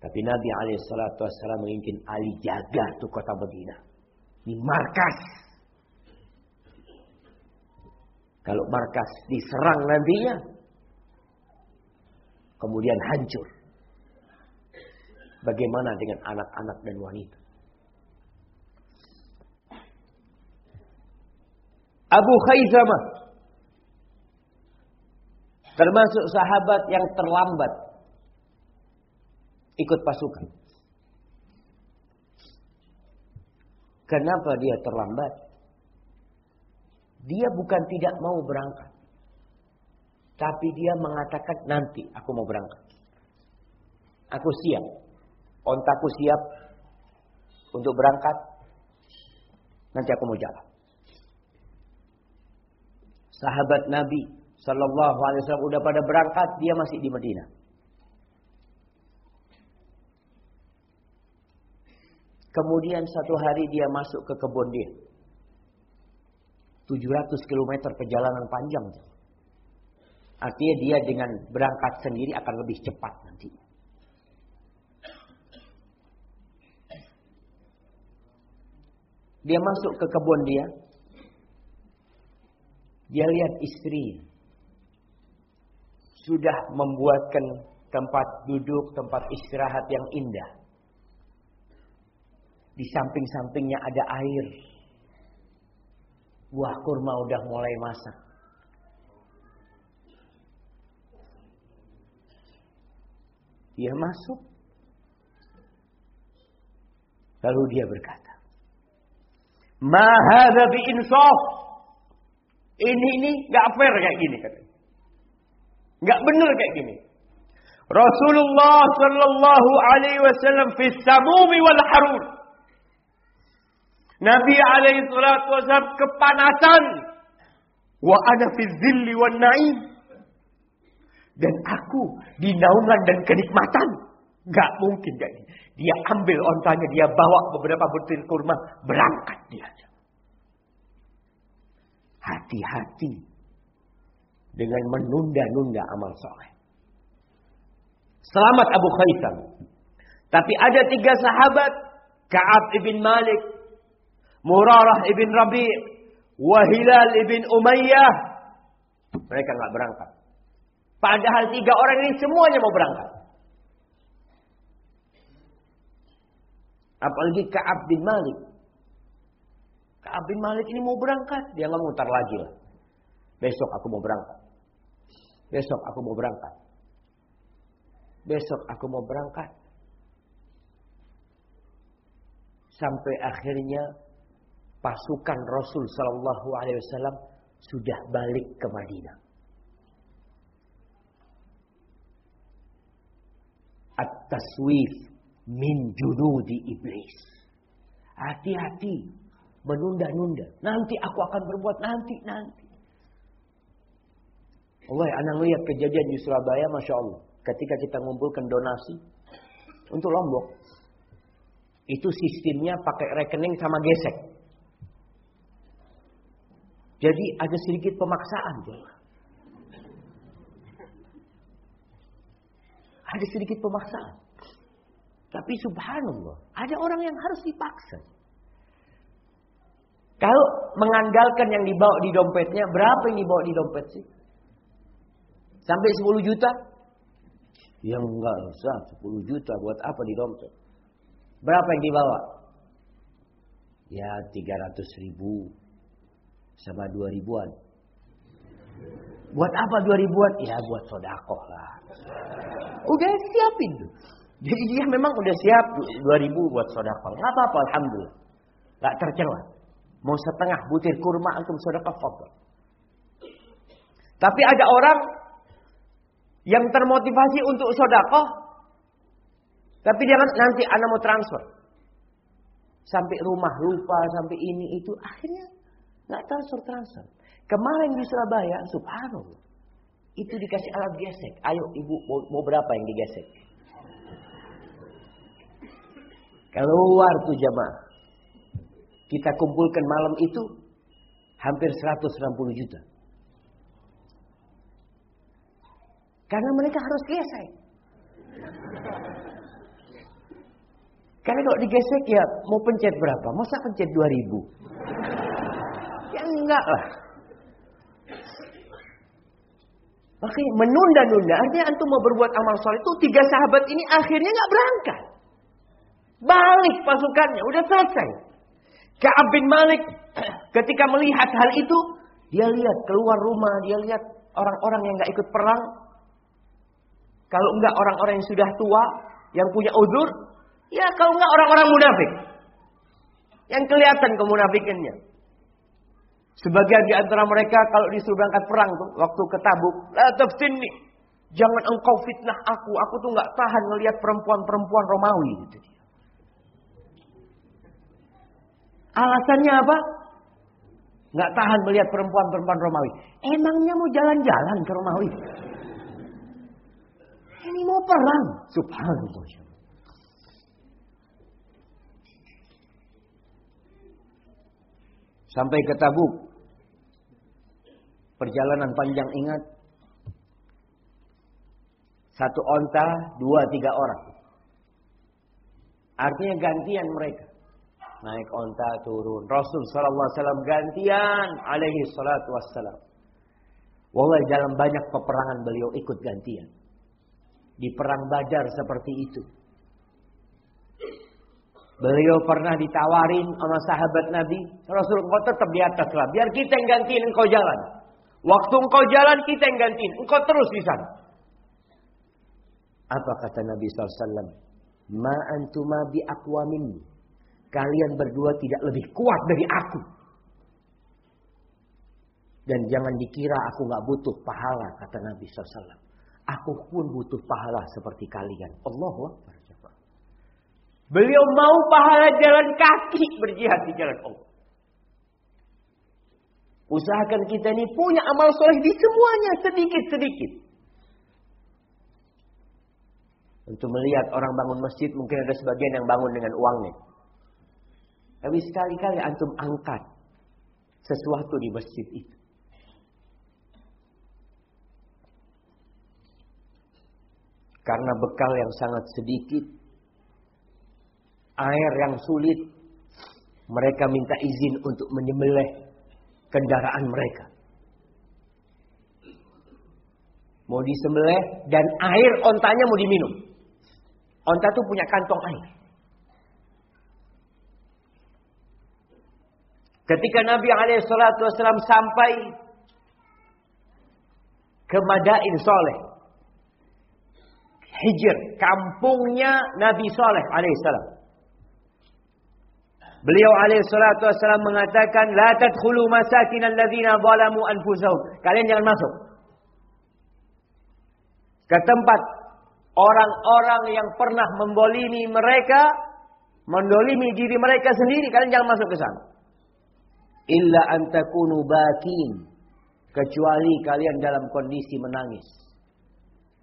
Tapi Nabi alaihissalam menginginkan Ali jaga tuh kota Madinah. Ini markas. Kalau markas diserang nantinya. Kemudian hancur. Bagaimana dengan anak-anak dan wanita? Abu Khaizamah termasuk sahabat yang terlambat ikut pasukan. Kenapa dia terlambat? Dia bukan tidak mau berangkat. Tapi dia mengatakan nanti aku mau berangkat. Aku siap. Ontaku siap untuk berangkat. Nanti aku mau jalan sahabat Nabi Shallallahu Alaihi Wasallam udah pada berangkat, dia masih di Madinah. Kemudian satu hari dia masuk ke kebun dia. 700 km perjalanan panjang. Artinya dia dengan berangkat sendiri akan lebih cepat nanti. Dia masuk ke kebun dia, dia lihat istri sudah membuatkan tempat duduk, tempat istirahat yang indah. Di samping-sampingnya ada air. Buah kurma udah mulai masak. Dia masuk. Lalu dia berkata, Ma hadza bi insaf. Ini ini enggak fair kayak gini katanya. Enggak benar kayak gini. Rasulullah sallallahu alaihi wasallam fi samumi wal harur. Nabi alaihi salatu wasallam kepanasan. Wa ana fi zilli wan na'im. Dan aku di naungan dan kenikmatan. Gak mungkin ini. Dia ambil ontanya, dia bawa beberapa butir kurma, berangkat dia. Hati-hati dengan menunda-nunda amal soleh. Selamat Abu Khaisam. Tapi ada tiga sahabat, Ka'ab ibn Malik, Murarah ibn Rabi' Wahilal ibn Umayyah. Mereka nggak berangkat. Padahal tiga orang ini semuanya mau berangkat. Apalagi Ka'ab bin Malik. Ka'ab bin Malik ini mau berangkat. Dia nggak mutar lagi lah. Besok aku mau berangkat. Besok aku mau berangkat. Besok aku mau berangkat. Sampai akhirnya pasukan Rasul Sallallahu Alaihi Wasallam sudah balik ke Madinah. At-taswif min junudi iblis. Hati-hati menunda-nunda. Nanti aku akan berbuat nanti, nanti. Allah, anak lihat kejadian di Surabaya, Masya Allah. Ketika kita ngumpulkan donasi untuk Lombok. Itu sistemnya pakai rekening sama gesek. Jadi ada sedikit pemaksaan. Ada sedikit pemaksaan. Tapi subhanallah, ada orang yang harus dipaksa. Kalau mengandalkan yang dibawa di dompetnya, berapa yang dibawa di dompet sih? Sampai 10 juta? Yang enggak usah, 10 juta buat apa di dompet? Berapa yang dibawa? Ya 300 ribu sama 2 ribuan. Buat apa 2 ribuan? Ya buat sodakoh lah. Udah siapin tuh. Jadi dia memang udah siap 2000 buat sodakal. Gak apa-apa, Alhamdulillah. Gak tercela. Mau setengah butir kurma antum sodakal fadl. Tapi ada orang yang termotivasi untuk sodakoh. Tapi dia nanti anak mau transfer. Sampai rumah lupa, sampai ini itu. Akhirnya gak transfer transfer. Kemarin di Surabaya, subhanallah. Itu dikasih alat gesek. Ayo ibu mau berapa yang digesek? Keluar tuh jamaah. Kita kumpulkan malam itu hampir 160 juta. Karena mereka harus gesek. Karena kalau digesek ya mau pencet berapa? Masa pencet 2000? Enggak lah. Makanya menunda-nunda. Artinya antum mau berbuat amal soleh itu tiga sahabat ini akhirnya nggak berangkat. Balik pasukannya, udah selesai. Ka'ab bin Malik [clears throat] ketika melihat hal itu, dia lihat keluar rumah, dia lihat orang-orang yang nggak ikut perang. Kalau enggak orang-orang yang sudah tua, yang punya udur, ya kalau enggak orang-orang munafik. Yang kelihatan kemunafikannya. Sebagian di antara mereka kalau disuruh berangkat perang tuh, waktu ke Tabuk, la. Jangan engkau fitnah aku, aku tuh nggak tahan ngelihat perempuan-perempuan Romawi gitu. Alasannya apa? Nggak tahan melihat perempuan-perempuan Romawi. Emangnya mau jalan-jalan ke Romawi? Ini mau perang. Subhanallah. Sampai ke Tabuk. Perjalanan panjang ingat. Satu onta, dua, tiga orang. Artinya gantian mereka naik onta turun. Rasul wasallam gantian alaihi salatu wassalam. Wallahi dalam banyak peperangan beliau ikut gantian. Di perang Badar seperti itu. Beliau pernah ditawarin sama sahabat Nabi, Rasul engkau tetap di atas lah, biar kita yang gantiin engkau jalan. Waktu engkau jalan kita yang gantiin, engkau terus di sana. Apa kata Nabi SAW? Ma antuma bi kalian berdua tidak lebih kuat dari aku. Dan jangan dikira aku nggak butuh pahala, kata Nabi SAW. Aku pun butuh pahala seperti kalian. Allah Akbar. Beliau mau pahala jalan kaki berjihad di jalan Allah. Usahakan kita ini punya amal soleh di semuanya sedikit-sedikit. Untuk melihat orang bangun masjid mungkin ada sebagian yang bangun dengan uangnya. Tapi sekali-kali antum angkat sesuatu di masjid itu. Karena bekal yang sangat sedikit, air yang sulit, mereka minta izin untuk menyembelih kendaraan mereka. Mau disembelih dan air ontanya mau diminum. Onta tuh punya kantong air. Ketika Nabi Alaihissalam sampai ke Madain Soleh, Hijr, kampungnya Nabi Soleh alaihissalam. Beliau alaihissalatu wassalam mengatakan, La tadkhulu masakin alladhina zalamu anfusahum. Kalian jangan masuk. Ke tempat orang-orang yang pernah membolimi mereka, mendolimi diri mereka sendiri, kalian jangan masuk ke sana. Illa antakunu bakin. Kecuali kalian dalam kondisi menangis.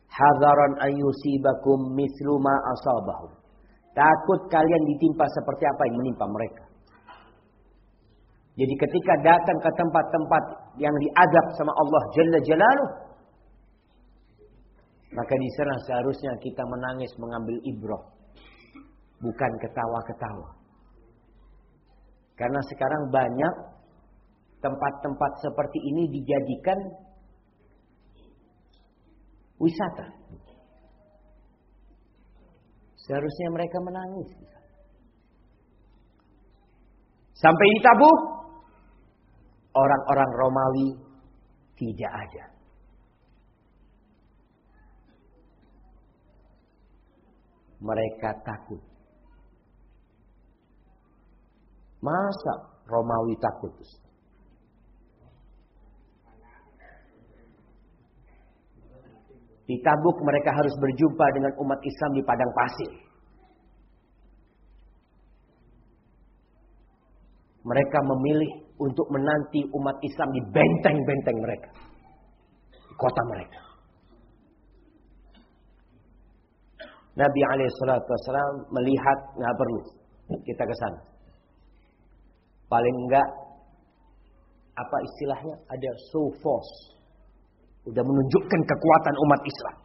Hadaran ayusibakum mislu ma asabahum. Takut kalian ditimpa seperti apa yang menimpa mereka. Jadi ketika datang ke tempat-tempat yang diadab sama Allah Jalla Jalaluh. Maka di sana seharusnya kita menangis mengambil ibrah. Bukan ketawa-ketawa. Karena sekarang banyak tempat-tempat seperti ini dijadikan wisata. Seharusnya mereka menangis. Sampai di Tabuk, orang-orang Romawi tidak ada. Mereka takut. Masa Romawi takut? Di Tabuk mereka harus berjumpa dengan umat Islam di padang pasir. Mereka memilih untuk menanti umat Islam di benteng-benteng mereka. Di kota mereka. Nabi SAW melihat nggak perlu kita ke sana. Paling enggak apa istilahnya ada show force Udah menunjukkan kekuatan umat Islam.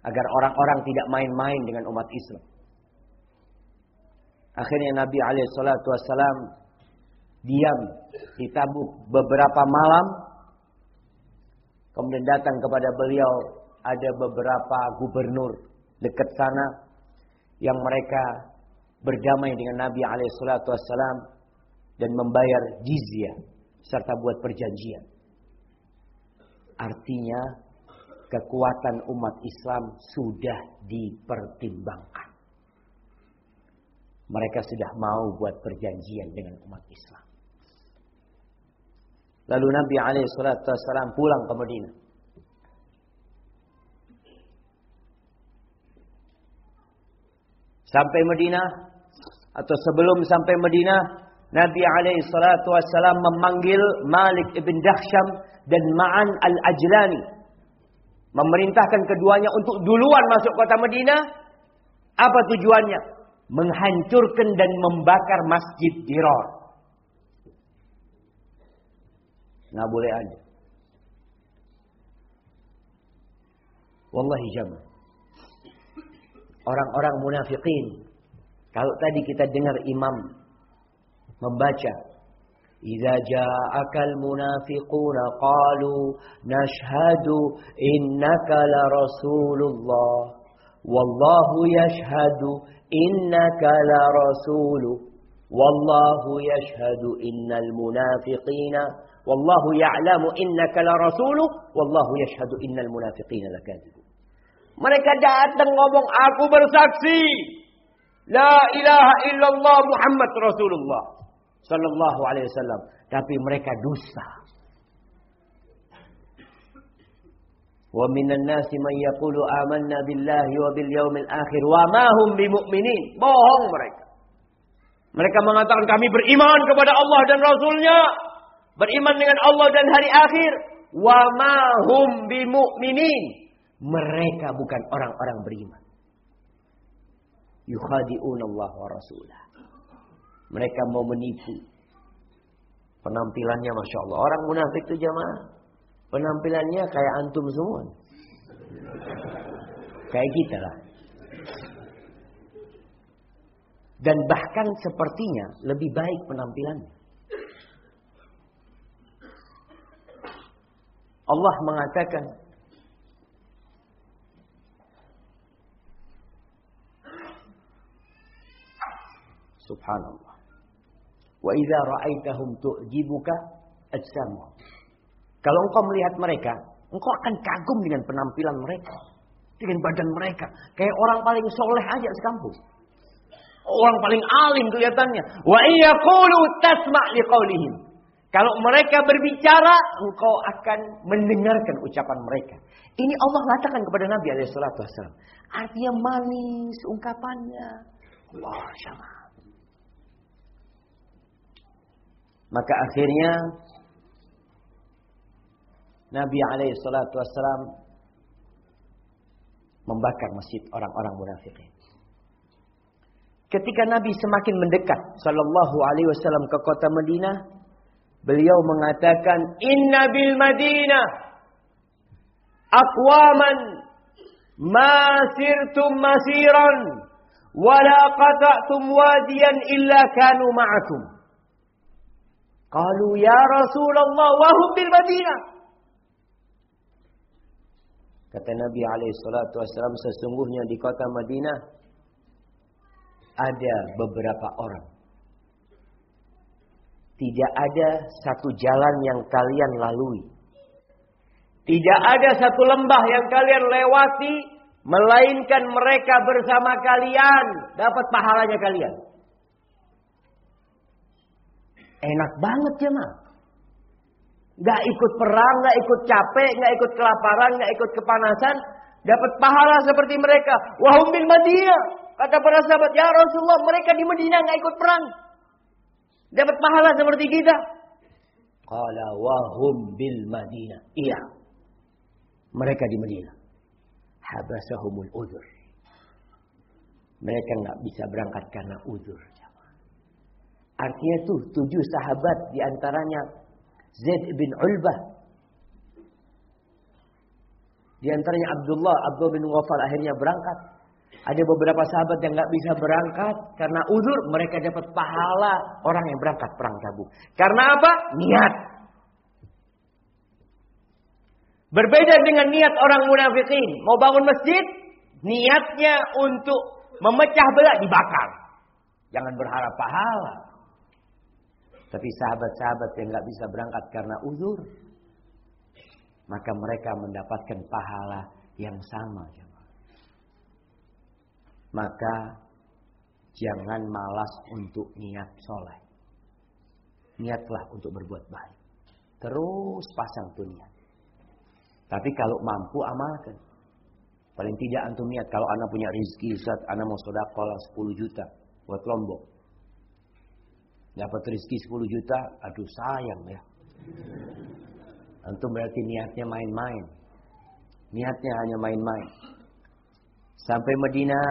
Agar orang-orang tidak main-main dengan umat Islam. Akhirnya Nabi Alaihissalam diam di Tabuk beberapa malam. Kemudian datang kepada beliau ada beberapa gubernur dekat sana yang mereka berdamai dengan Nabi Alaihissalam dan membayar jizyah serta buat perjanjian. Artinya kekuatan umat Islam sudah dipertimbangkan. Mereka sudah mau buat perjanjian dengan umat Islam. Lalu Nabi SAW pulang ke Madinah. Sampai Madinah atau sebelum sampai Madinah, Nabi SAW memanggil Malik ibn Dahsyam dan Ma'an al-Ajlani. Memerintahkan keduanya untuk duluan masuk kota Madinah. Apa tujuannya? Menghancurkan dan membakar masjid Dirar. Nggak boleh ada. Wallahi jamaah. Orang-orang munafikin. Kalau tadi kita dengar imam membaca إذا جاءك المنافقون قالوا نشهد إنك لرسول الله. والله يشهد إنك لرسول. والله يشهد إن المنافقين والله يعلم إنك لرسول. والله يشهد إن المنافقين لكاذبون. Mereka datang ngomong aku bersaksi La ilaha illallah Muhammad Rasulullah. Sallallahu alaihi wasallam, tapi mereka dusta. Wa minan nasi man yaqulu amanna billahi wa bil yaumil akhir wa ma hum bimumin. Bohong mereka. Mereka mengatakan kami beriman kepada Allah dan Rasulnya. Beriman dengan Allah dan hari akhir. Wa ma hum bimumin. Mereka bukan orang-orang beriman. Yukhadi'un Allah wa rasulah. Mereka mau menipu. Penampilannya Masya Allah. Orang munafik itu jamaah. Penampilannya kayak antum semua. Kayak kita lah. Dan bahkan sepertinya lebih baik penampilannya. Allah mengatakan Subhanallah. Wa idza ra'aitahum tu'jibuka. Kalau engkau melihat mereka, engkau akan kagum dengan penampilan mereka. Dengan badan mereka. Kayak orang paling soleh aja sekampung. Orang paling alim kelihatannya. Wa iyaqulu tasma' liqaulihim. Kalau mereka berbicara, engkau akan mendengarkan ucapan mereka. Ini Allah katakan kepada Nabi SAW. Artinya manis ungkapannya. Allah. Maka akhirnya Nabi alaihi salatu wassalam membakar masjid orang-orang munafikin. Ketika Nabi semakin mendekat sallallahu alaihi wasallam ke kota Madinah, beliau mengatakan, "Inna bil Madinah aqwaman ma sirtum masiran wala qata'tum wadiyan illa kanu ma'akum." Qalu ya Rasulullah wa hum bil Madinah. Kata Nabi alaihissalatu wassalam sesungguhnya di kota Madinah ada beberapa orang. Tidak ada satu jalan yang kalian lalui. Tidak ada satu lembah yang kalian lewati. Melainkan mereka bersama kalian. Dapat pahalanya kalian. Enak banget ya mah. Gak ikut perang, gak ikut capek, gak ikut kelaparan, gak ikut kepanasan. Dapat pahala seperti mereka. Wahum bin Madinah. Kata para sahabat, ya Rasulullah mereka di Madinah gak ikut perang. Dapat pahala seperti kita. Kala wahum bil Madinah. Iya. Mereka di Madinah. Habasahumul uzur. Mereka nggak bisa berangkat karena uzur. Artinya tuh tujuh sahabat di antaranya Zaid bin Ulbah. Di antaranya Abdullah, Abdullah bin Wafal akhirnya berangkat. Ada beberapa sahabat yang nggak bisa berangkat karena uzur mereka dapat pahala orang yang berangkat perang Tabuk. Karena apa? Niat. Berbeda dengan niat orang munafikin, mau bangun masjid, niatnya untuk memecah belah dibakar. Jangan berharap pahala. Tapi sahabat-sahabat yang nggak bisa berangkat karena uzur, maka mereka mendapatkan pahala yang sama. Maka jangan malas untuk niat soleh. Niatlah untuk berbuat baik. Terus pasang tuh niat. Tapi kalau mampu amalkan. Paling tidak antum niat kalau anak punya rezeki, saat anak mau sodakolah 10 juta buat lombok. Dapat rezeki 10 juta, aduh sayang ya. Antum berarti niatnya main-main. Niatnya hanya main-main. Sampai Madinah,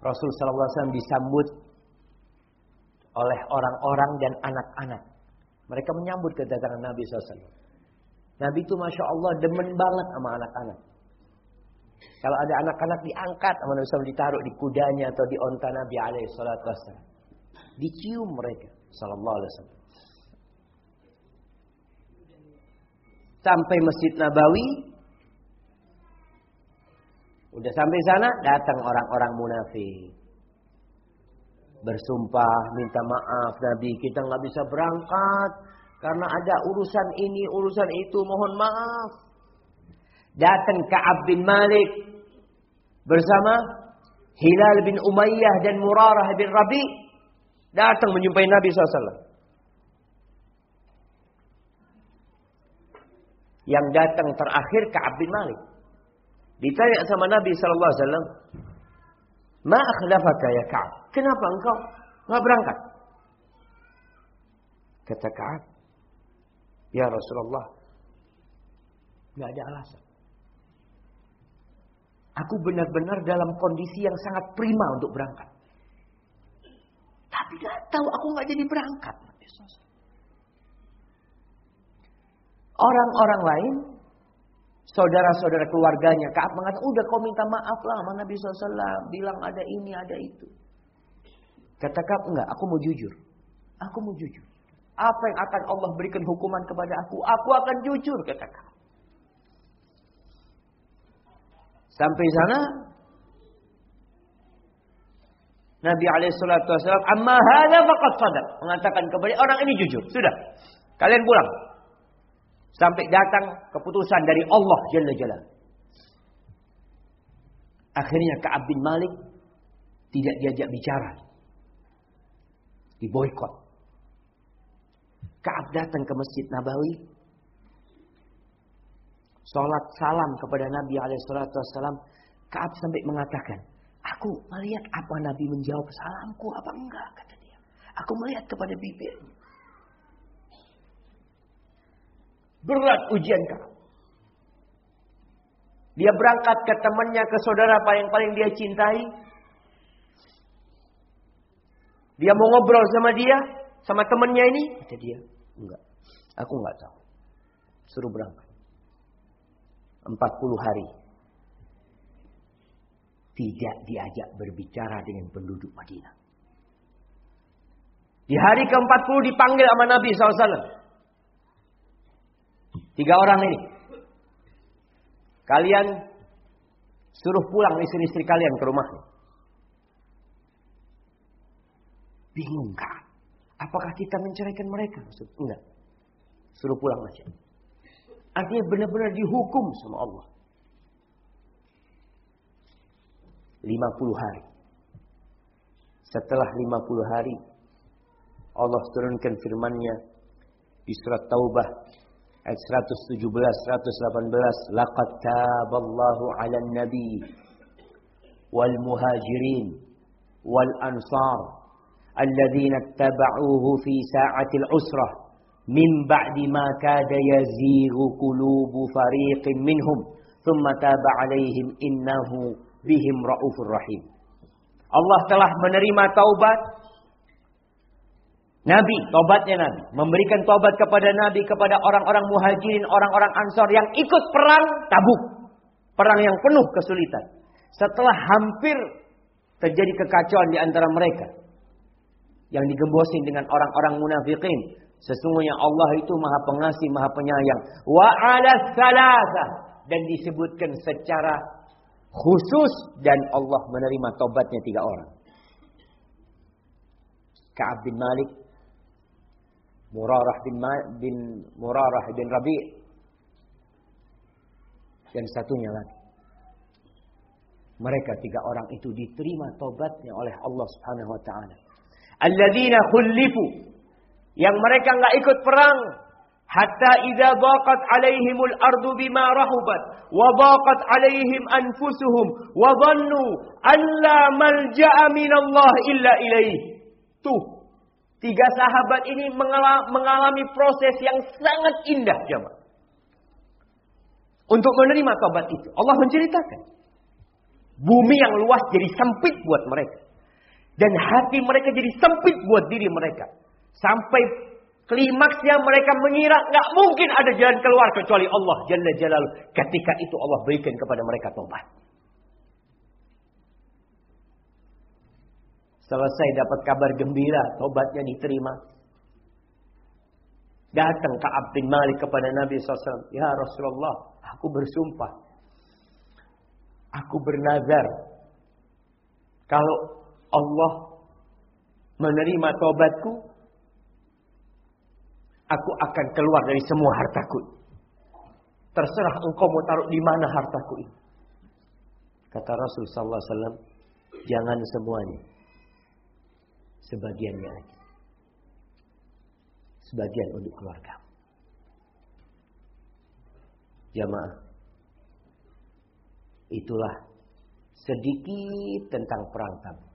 Rasul SAW disambut oleh orang-orang dan anak-anak. Mereka menyambut kedatangan Nabi SAW. Nabi itu Masya Allah demen banget sama anak-anak. Kalau ada anak-anak diangkat sama Nabi SAW ditaruh di kudanya atau di onta Nabi SAW. Dicium mereka. Sallallahu alaihi wasallam. Sampai Masjid Nabawi. Udah sampai sana, datang orang-orang munafik. Bersumpah, minta maaf Nabi, kita nggak bisa berangkat. Karena ada urusan ini, urusan itu, mohon maaf. Datang ke bin Malik bersama Hilal bin Umayyah dan Murarah bin Rabi datang menjumpai Nabi SAW. Yang datang terakhir Ka'ab bin Malik. Ditanya sama Nabi SAW. Ma akhlafaka ya Ka'ab? Kenapa engkau nggak berangkat? Kata Ka'ab. Ya Rasulullah. Nggak ada alasan. Aku benar-benar dalam kondisi yang sangat prima untuk berangkat. Tapi gak tahu aku nggak jadi berangkat. Orang-orang lain, saudara-saudara keluarganya, Kaab mengatakan, udah kau minta maaf lah sama Nabi SAW. Bilang ada ini, ada itu. Kata Kaab, enggak, aku mau jujur. Aku mau jujur. Apa yang akan Allah berikan hukuman kepada aku, aku akan jujur, kata Kaab. Sampai sana Nabi alaihissalam amma hadza faqad sadaq. Mengatakan kepada orang ini jujur. Sudah. Kalian pulang. Sampai datang keputusan dari Allah jalla jalla akhirnya Ka'ab bin Malik tidak diajak bicara. Diboykot. Ka'ab datang ke Masjid Nabawi. Sholat salam kepada Nabi Alaihissalam. Kaab sampai mengatakan, aku melihat apa Nabi menjawab salamku apa enggak kata dia. Aku melihat kepada bibirnya. Berat ujian Kaab. Dia berangkat ke temannya, ke saudara paling paling dia cintai. Dia mau ngobrol sama dia, sama temannya ini. Kata dia, enggak. Aku enggak tahu. Suruh berangkat. 40 hari. Tidak diajak berbicara dengan penduduk Madinah. Di hari ke-40 dipanggil sama Nabi SAW. Tiga orang ini. Kalian suruh pulang istri-istri kalian ke rumahnya. Bingung kan? Apakah kita menceraikan mereka? Enggak. Suruh pulang aja. Artinya benar-benar dihukum sama Allah. 50 hari. Setelah 50 hari Allah turunkan firman-Nya di surat Taubah ayat 117 118 laqad taballahu 'alan nabi wal muhajirin wal ansar alladhina ittaba'uhu fi sa'atil usrah min ba'di ma kada yazighu qulubu fariqin minhum thumma taba alaihim innahu bihim raufur rahim. Allah telah menerima taubat Nabi, taubatnya Nabi. Memberikan taubat kepada Nabi, kepada orang-orang muhajirin, orang-orang ansor yang ikut perang tabuk. Perang yang penuh kesulitan. Setelah hampir terjadi kekacauan di antara mereka. Yang digembosin dengan orang-orang munafikin. Sesungguhnya Allah itu maha pengasih, maha penyayang. Wa ala salasa. Dan disebutkan secara khusus. Dan Allah menerima tobatnya tiga orang. Ka'ab bin Malik. Murarah bin, Ma, bin Murarah bin Rabi' dan satunya lagi. Mereka tiga orang itu diterima tobatnya oleh Allah Subhanahu wa taala. Alladzina khulifu yang mereka nggak ikut perang hatta idza baqat alaihimul ardu bima rahubat wa baqat alaihim anfusuhum wa dhannu an la malja'a minallah illa ilaih tuh tiga sahabat ini mengalami proses yang sangat indah jemaah. Untuk menerima tobat itu Allah menceritakan. Bumi yang luas jadi sempit buat mereka. Dan hati mereka jadi sempit buat diri mereka. Sampai klimaksnya mereka mengira nggak mungkin ada jalan keluar kecuali Allah Jalla Jalal. Ketika itu Allah berikan kepada mereka tobat. Selesai dapat kabar gembira, tobatnya diterima. Datang ke bin Malik kepada Nabi SAW. Ya Rasulullah, aku bersumpah. Aku bernazar. Kalau Allah menerima tobatku, Aku akan keluar dari semua hartaku. Terserah engkau mau taruh di mana hartaku ini. Kata Rasul sallallahu alaihi wasallam, Jangan semuanya. Sebagiannya aja. Sebagian untuk keluarga. Jamaah. Itulah sedikit tentang perang Tabuk.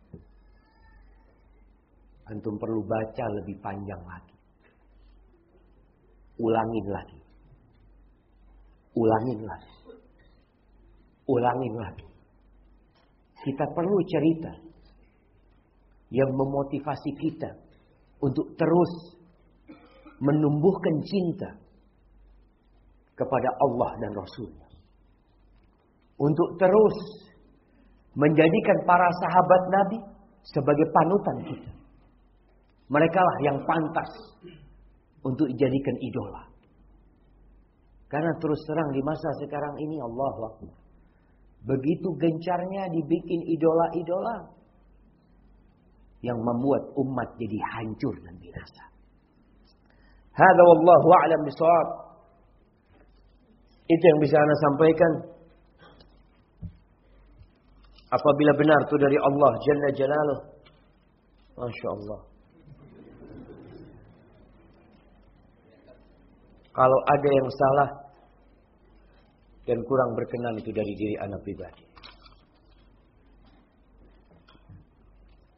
Antum perlu baca lebih panjang lagi. Ulangin lagi. Ulangin lagi. Ulangin lagi. Kita perlu cerita yang memotivasi kita untuk terus menumbuhkan cinta kepada Allah dan Rasulnya. Untuk terus menjadikan para sahabat Nabi sebagai panutan kita. Mereka lah yang pantas untuk dijadikan idola. Karena terus terang di masa sekarang ini Allah Akbar. Begitu gencarnya dibikin idola-idola yang membuat umat jadi hancur dan binasa. Hada wallahu a'lam bisawab. Itu yang bisa Anda sampaikan. Apabila benar itu dari Allah Jalla Jalaluh. Masya Allah. Kalau ada yang salah dan kurang berkenan itu dari diri anak pribadi.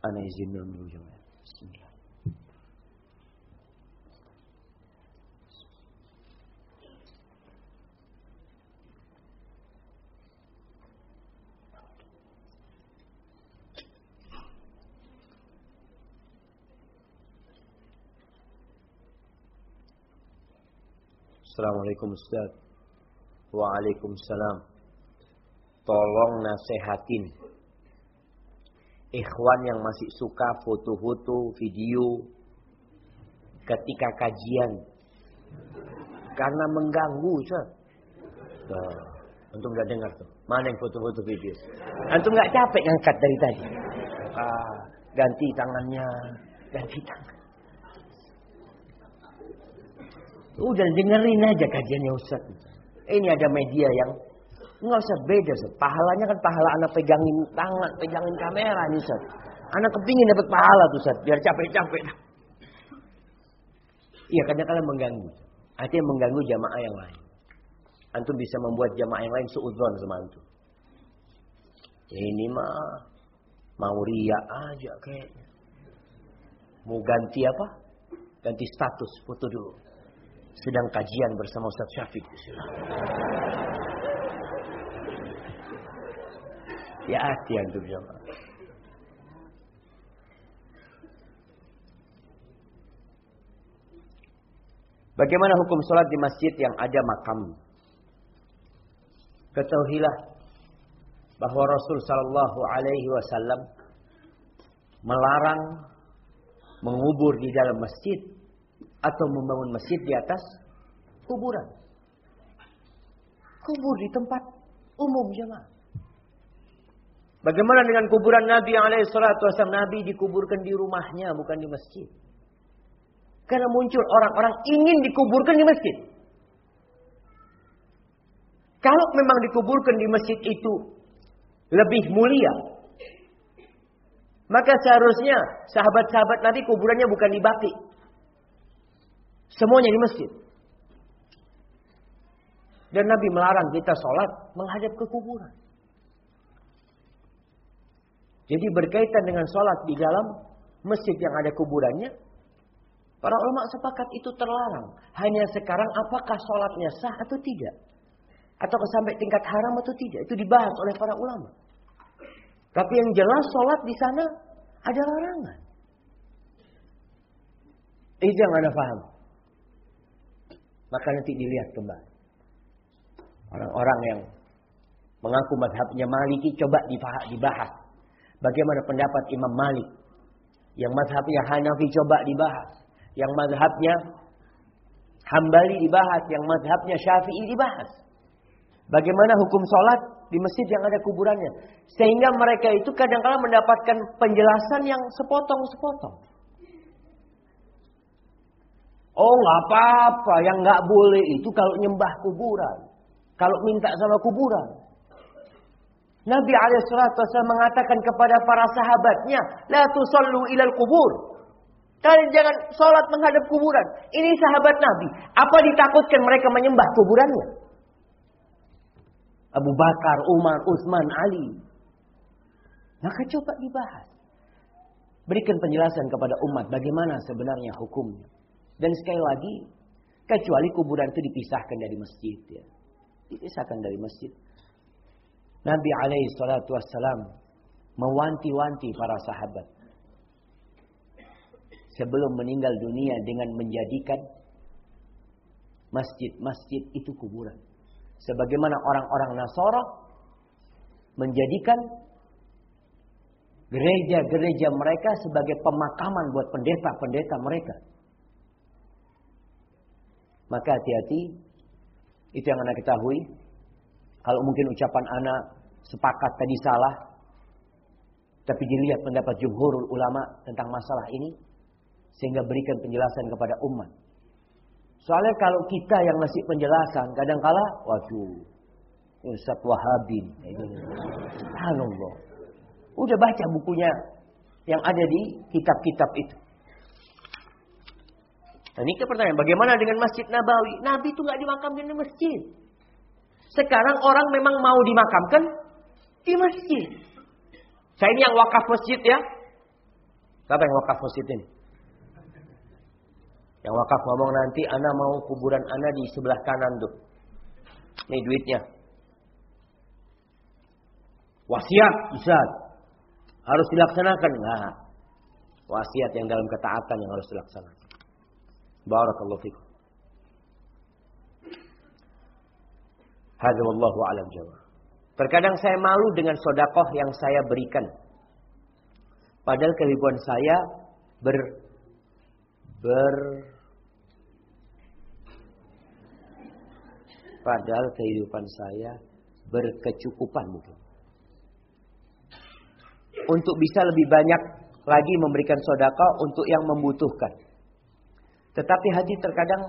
Anak izin dulu jemaah. Assalamualaikum Ustaz. Waalaikumsalam. Tolong nasehatin ikhwan yang masih suka foto-foto, video ketika kajian. Karena mengganggu, Ustaz. Tuh, antum nggak dengar tuh. Mana yang foto-foto video? Antum nggak capek ngangkat dari tadi? Ah, ganti tangannya, ganti tangan. Udah dengerin aja kajiannya Ustaz. Ini ada media yang nggak usah beda Ustaz. Pahalanya kan pahala anak pegangin tangan, pegangin kamera nih Ustaz. Anak kepingin dapat pahala tuh Ustaz, biar capek-capek. Iya kadang-kadang mengganggu. Artinya mengganggu jamaah yang lain. Antum bisa membuat jamaah yang lain suudzon sama antum. Ini mah mau ria aja kayaknya. Mau ganti apa? Ganti status foto dulu sedang kajian bersama Ustaz Syafiq. Ya hati antum jamaah. Bagaimana hukum sholat di masjid yang ada makam? Ketahuilah bahwa Rasul Shallallahu Alaihi Wasallam melarang mengubur di dalam masjid atau membangun masjid di atas kuburan. Kubur di tempat umum jemaah. Bagaimana dengan kuburan Nabi yang alaihi salatu wasallam Nabi dikuburkan di rumahnya bukan di masjid. Karena muncul orang-orang ingin dikuburkan di masjid. Kalau memang dikuburkan di masjid itu lebih mulia, maka seharusnya sahabat-sahabat Nabi kuburannya bukan di baki, Semuanya di masjid. Dan Nabi melarang kita sholat menghadap ke kuburan. Jadi berkaitan dengan sholat di dalam masjid yang ada kuburannya. Para ulama sepakat itu terlarang. Hanya sekarang apakah sholatnya sah atau tidak. Atau sampai tingkat haram atau tidak. Itu dibahas oleh para ulama. Tapi yang jelas sholat di sana ada larangan. Itu yang anda paham. Maka nanti dilihat kembali. Orang-orang yang mengaku madhabnya Maliki coba dibahas. Bagaimana pendapat Imam Malik. Yang madhabnya Hanafi coba dibahas. Yang madhabnya Hambali dibahas. Yang madhabnya Syafi'i dibahas. Bagaimana hukum sholat di masjid yang ada kuburannya. Sehingga mereka itu kadang-kadang mendapatkan penjelasan yang sepotong-sepotong. Oh nggak apa-apa, yang nggak boleh itu kalau nyembah kuburan. Kalau minta sama kuburan. Nabi SAW mengatakan kepada para sahabatnya, La tusallu ilal kubur. Kalian jangan sholat menghadap kuburan. Ini sahabat Nabi. Apa ditakutkan mereka menyembah kuburannya? Abu Bakar, Umar, Utsman, Ali. Maka coba dibahas. Berikan penjelasan kepada umat bagaimana sebenarnya hukumnya. Dan sekali lagi, kecuali kuburan itu dipisahkan dari masjid. Ya. Dipisahkan dari masjid. Nabi alaihi salatu wassalam mewanti-wanti para sahabat sebelum meninggal dunia dengan menjadikan masjid-masjid itu kuburan. Sebagaimana orang-orang Nasara menjadikan gereja-gereja mereka sebagai pemakaman buat pendeta-pendeta mereka. Maka hati-hati, itu yang anda ketahui. Kalau mungkin ucapan anak sepakat tadi salah, tapi dilihat pendapat jumhurul ulama tentang masalah ini, sehingga berikan penjelasan kepada umat. Soalnya kalau kita yang ngasih penjelasan, kadang-kala, waduh, Ustaz Wahabi. Allah. Udah baca bukunya yang ada di kitab-kitab itu. Nah, ini pertanyaan, bagaimana dengan Masjid Nabawi? Nabi itu nggak dimakamkan di masjid. Sekarang orang memang mau dimakamkan di masjid. Saya ini yang wakaf masjid ya. Siapa yang wakaf masjid ini? Yang wakaf ngomong nanti Ana mau kuburan Ana di sebelah kanan tuh. Ini duitnya. Wasiat, Ustaz. Harus dilaksanakan. Enggak. Wasiat yang dalam ketaatan yang harus dilaksanakan. Barakallahu fikum. Hadza wallahu alam jawab. Terkadang saya malu dengan sodakoh yang saya berikan. Padahal kehidupan saya ber ber padahal kehidupan saya berkecukupan mungkin. Untuk bisa lebih banyak lagi memberikan sodako untuk yang membutuhkan. Tetapi hati terkadang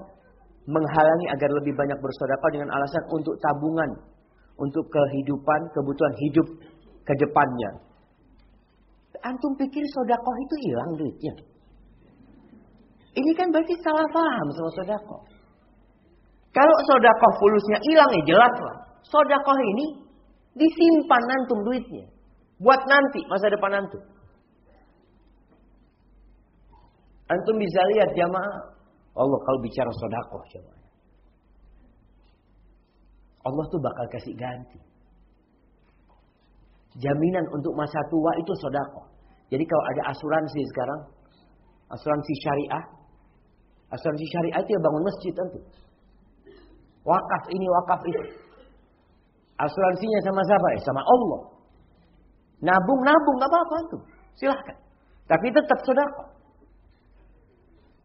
menghalangi agar lebih banyak bersedekah dengan alasan untuk tabungan, untuk kehidupan, kebutuhan hidup ke depannya. Antum pikir sodakoh itu hilang duitnya. Ini kan berarti salah paham sama sodakoh. Kalau sodakoh fulusnya hilang ya jelas lah. Sodakoh ini disimpan antum duitnya. Buat nanti, masa depan antum. Antum bisa lihat jamaah Allah kalau bicara sodakoh coba. Allah tuh bakal kasih ganti. Jaminan untuk masa tua itu sodakoh. Jadi kalau ada asuransi sekarang, asuransi syariah, asuransi syariah itu ya bangun masjid tentu. Wakaf ini, wakaf itu. Asuransinya sama siapa? Eh, sama Allah. Nabung, nabung, gak apa-apa tuh. Silahkan. Tapi tetap sodakoh.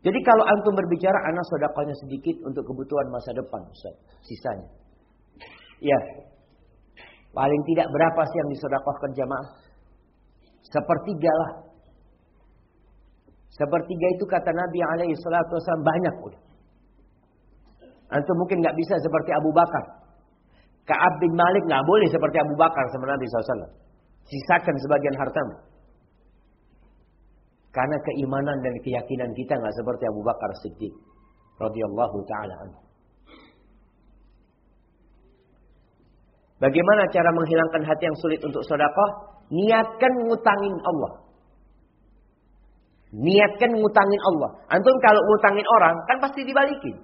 Jadi kalau antum berbicara anak sodakohnya sedikit untuk kebutuhan masa depan, Ustaz. Sisanya. Ya. Paling tidak berapa sih yang disodakohkan jamaah? Sepertiga lah. Sepertiga itu kata Nabi alaihi salatu wasallam banyak udah. Antum mungkin nggak bisa seperti Abu Bakar. Ka'ab bin Malik nggak boleh seperti Abu Bakar sama Nabi SAW. Sisakan sebagian hartamu. Karena keimanan dan keyakinan kita nggak seperti Abu Bakar Siddiq radhiyallahu taala. Bagaimana cara menghilangkan hati yang sulit untuk sedekah? Niatkan ngutangin Allah. Niatkan ngutangin Allah. Antum kalau ngutangin orang kan pasti dibalikin.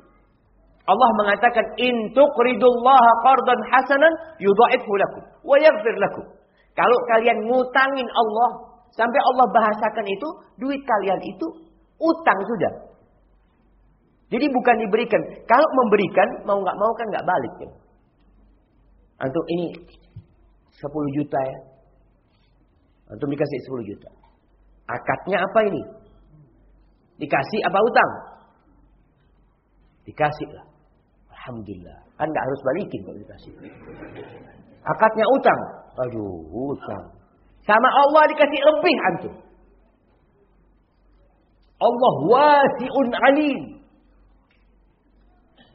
Allah mengatakan in tuqridullaha qardan hasanan yudha'ifhu lakum wa yaghfir lakum. Kalau kalian ngutangin Allah, Sampai Allah bahasakan itu, duit kalian itu utang sudah. Jadi bukan diberikan. Kalau memberikan, mau nggak mau kan nggak balik. Ya. Antum ini 10 juta ya. Antum dikasih 10 juta. Akadnya apa ini? Dikasih apa utang? Dikasih lah. Alhamdulillah. Kan nggak harus balikin kalau dikasih. Akadnya utang. Aduh, utang. Sama Allah dikasih lebih antum. Allah wasi'un alim.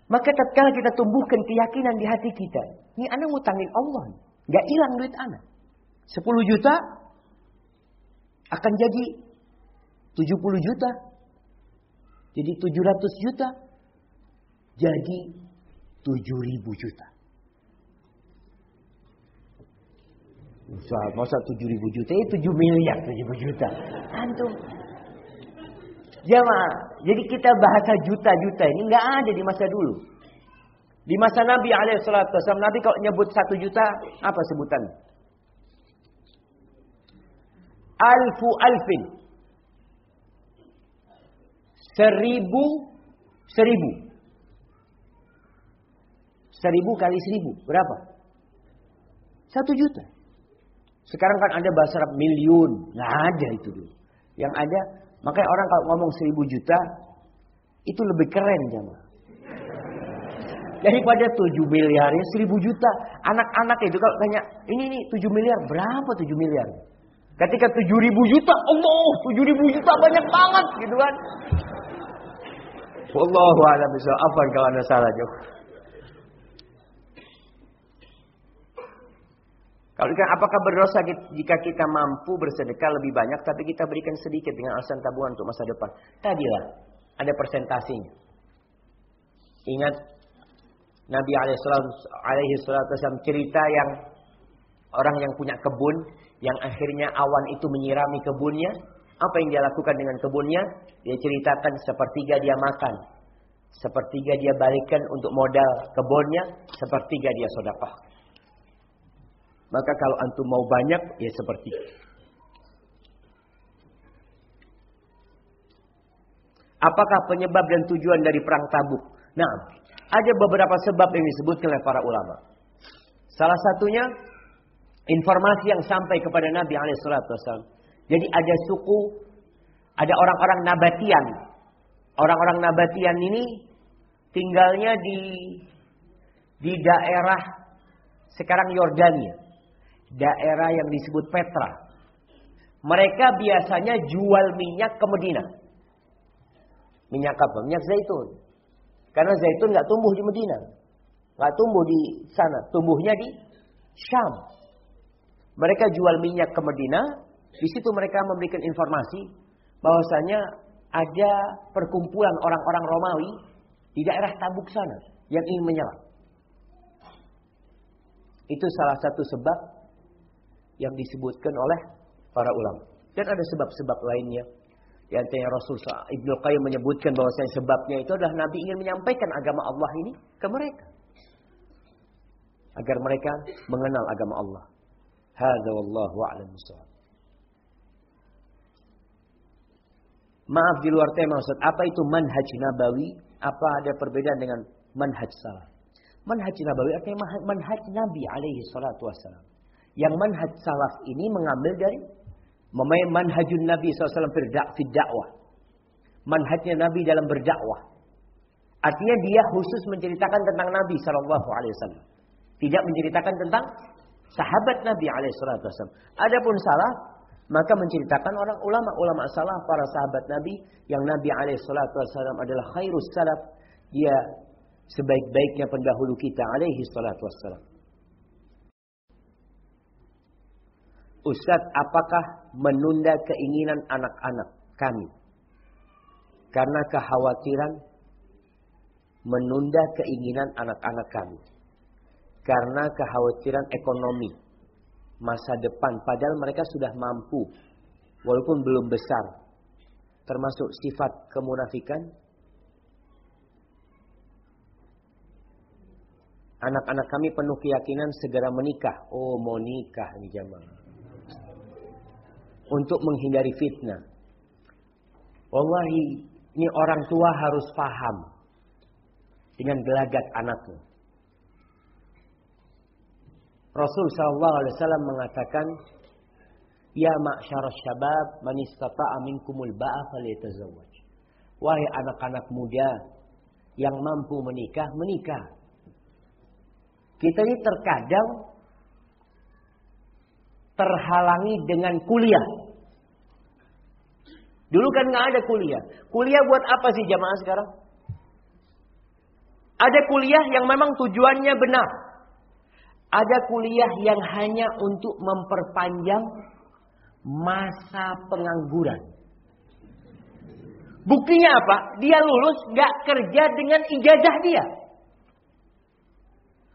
Maka tatkala kita tumbuhkan keyakinan di hati kita. Ini anak ngutangin Allah. Gak hilang duit anak. 10 juta akan jadi 70 juta. Jadi 700 juta. Jadi 7000 juta. Masa, masa 7000 juta itu 7 miliar 70 juta. Antum. Jamaah, jadi kita bahasa juta-juta ini nggak ada di masa dulu. Di masa Nabi alaihissalam, Nabi kalau nyebut satu juta, apa sebutan? Alfu alfin. Seribu, seribu. Seribu kali seribu, berapa? Satu juta. Sekarang kan ada bahasa Arab miliun. Nggak ada itu dulu. Yang ada, makanya orang kalau ngomong seribu juta, itu lebih keren jamaah. Daripada tujuh miliar, ya seribu juta. Anak-anak itu kalau tanya, ini ini tujuh miliar, berapa tujuh miliar? Ketika tujuh ribu juta, Allah, tujuh ribu juta banyak banget gitu kan. Wallahu a'lam bishawab. Apa kalau anda salah jauh? Kalau dikatakan apakah berdosa jika kita mampu bersedekah lebih banyak tapi kita berikan sedikit dengan alasan tabungan untuk masa depan? Tadilah ada persentasinya. Ingat Nabi alaihi wasallam cerita yang orang yang punya kebun yang akhirnya awan itu menyirami kebunnya. Apa yang dia lakukan dengan kebunnya? Dia ceritakan sepertiga dia makan. Sepertiga dia balikan untuk modal kebunnya. Sepertiga dia sodapah. Maka kalau antum mau banyak, ya seperti itu. Apakah penyebab dan tujuan dari perang tabuk? Nah, ada beberapa sebab yang disebutkan oleh para ulama. Salah satunya, informasi yang sampai kepada Nabi SAW. Jadi ada suku, ada orang-orang Nabatian. Orang-orang Nabatian ini tinggalnya di di daerah sekarang Yordania daerah yang disebut Petra. Mereka biasanya jual minyak ke Medina. Minyak apa? Minyak zaitun. Karena zaitun nggak tumbuh di Medina. Nggak tumbuh di sana. Tumbuhnya di Syam. Mereka jual minyak ke Medina. Di situ mereka memberikan informasi bahwasanya ada perkumpulan orang-orang Romawi di daerah Tabuk sana yang ingin menyerang. Itu salah satu sebab yang disebutkan oleh para ulama. Dan ada sebab-sebab lainnya. Di antaranya Rasul Ibnu Qayyim menyebutkan bahwa sebabnya itu adalah Nabi ingin menyampaikan agama Allah ini ke mereka. Agar mereka mengenal agama Allah. Hadza wallahu a'lam Maaf di luar tema Ustaz, apa itu manhaj nabawi? Apa ada perbedaan dengan manhaj salaf? Manhaj nabawi artinya manhaj Nabi alaihi salatu wassalam. Yang manhaj salaf ini mengambil dari manhajun Nabi SAW fi dakwah. Manhajnya Nabi dalam berdakwah. Artinya dia khusus menceritakan tentang Nabi SAW. Tidak menceritakan tentang sahabat Nabi SAW. Adapun salah, maka menceritakan orang ulama-ulama salah para sahabat Nabi yang Nabi SAW adalah khairus salaf. Dia sebaik-baiknya pendahulu kita alaihi salatu Ustadz, apakah menunda keinginan anak-anak kami? Karena kekhawatiran menunda keinginan anak-anak kami. Karena kekhawatiran ekonomi masa depan. Padahal mereka sudah mampu. Walaupun belum besar. Termasuk sifat kemunafikan. Anak-anak kami penuh keyakinan segera menikah. Oh mau nikah nih jamaah untuk menghindari fitnah. Wallahi, ini orang tua harus paham dengan gelagat anaknya. Rasul sallallahu alaihi wasallam mengatakan, "Ya ma'syar syabab, man istata'a minkumul ba'a falyatazawwaj." Wahai anak-anak muda yang mampu menikah, menikah. Kita ini terkadang terhalangi dengan kuliah. Dulu kan nggak ada kuliah. Kuliah buat apa sih jamaah sekarang? Ada kuliah yang memang tujuannya benar. Ada kuliah yang hanya untuk memperpanjang masa pengangguran. Buktinya apa? Dia lulus gak kerja dengan ijazah dia.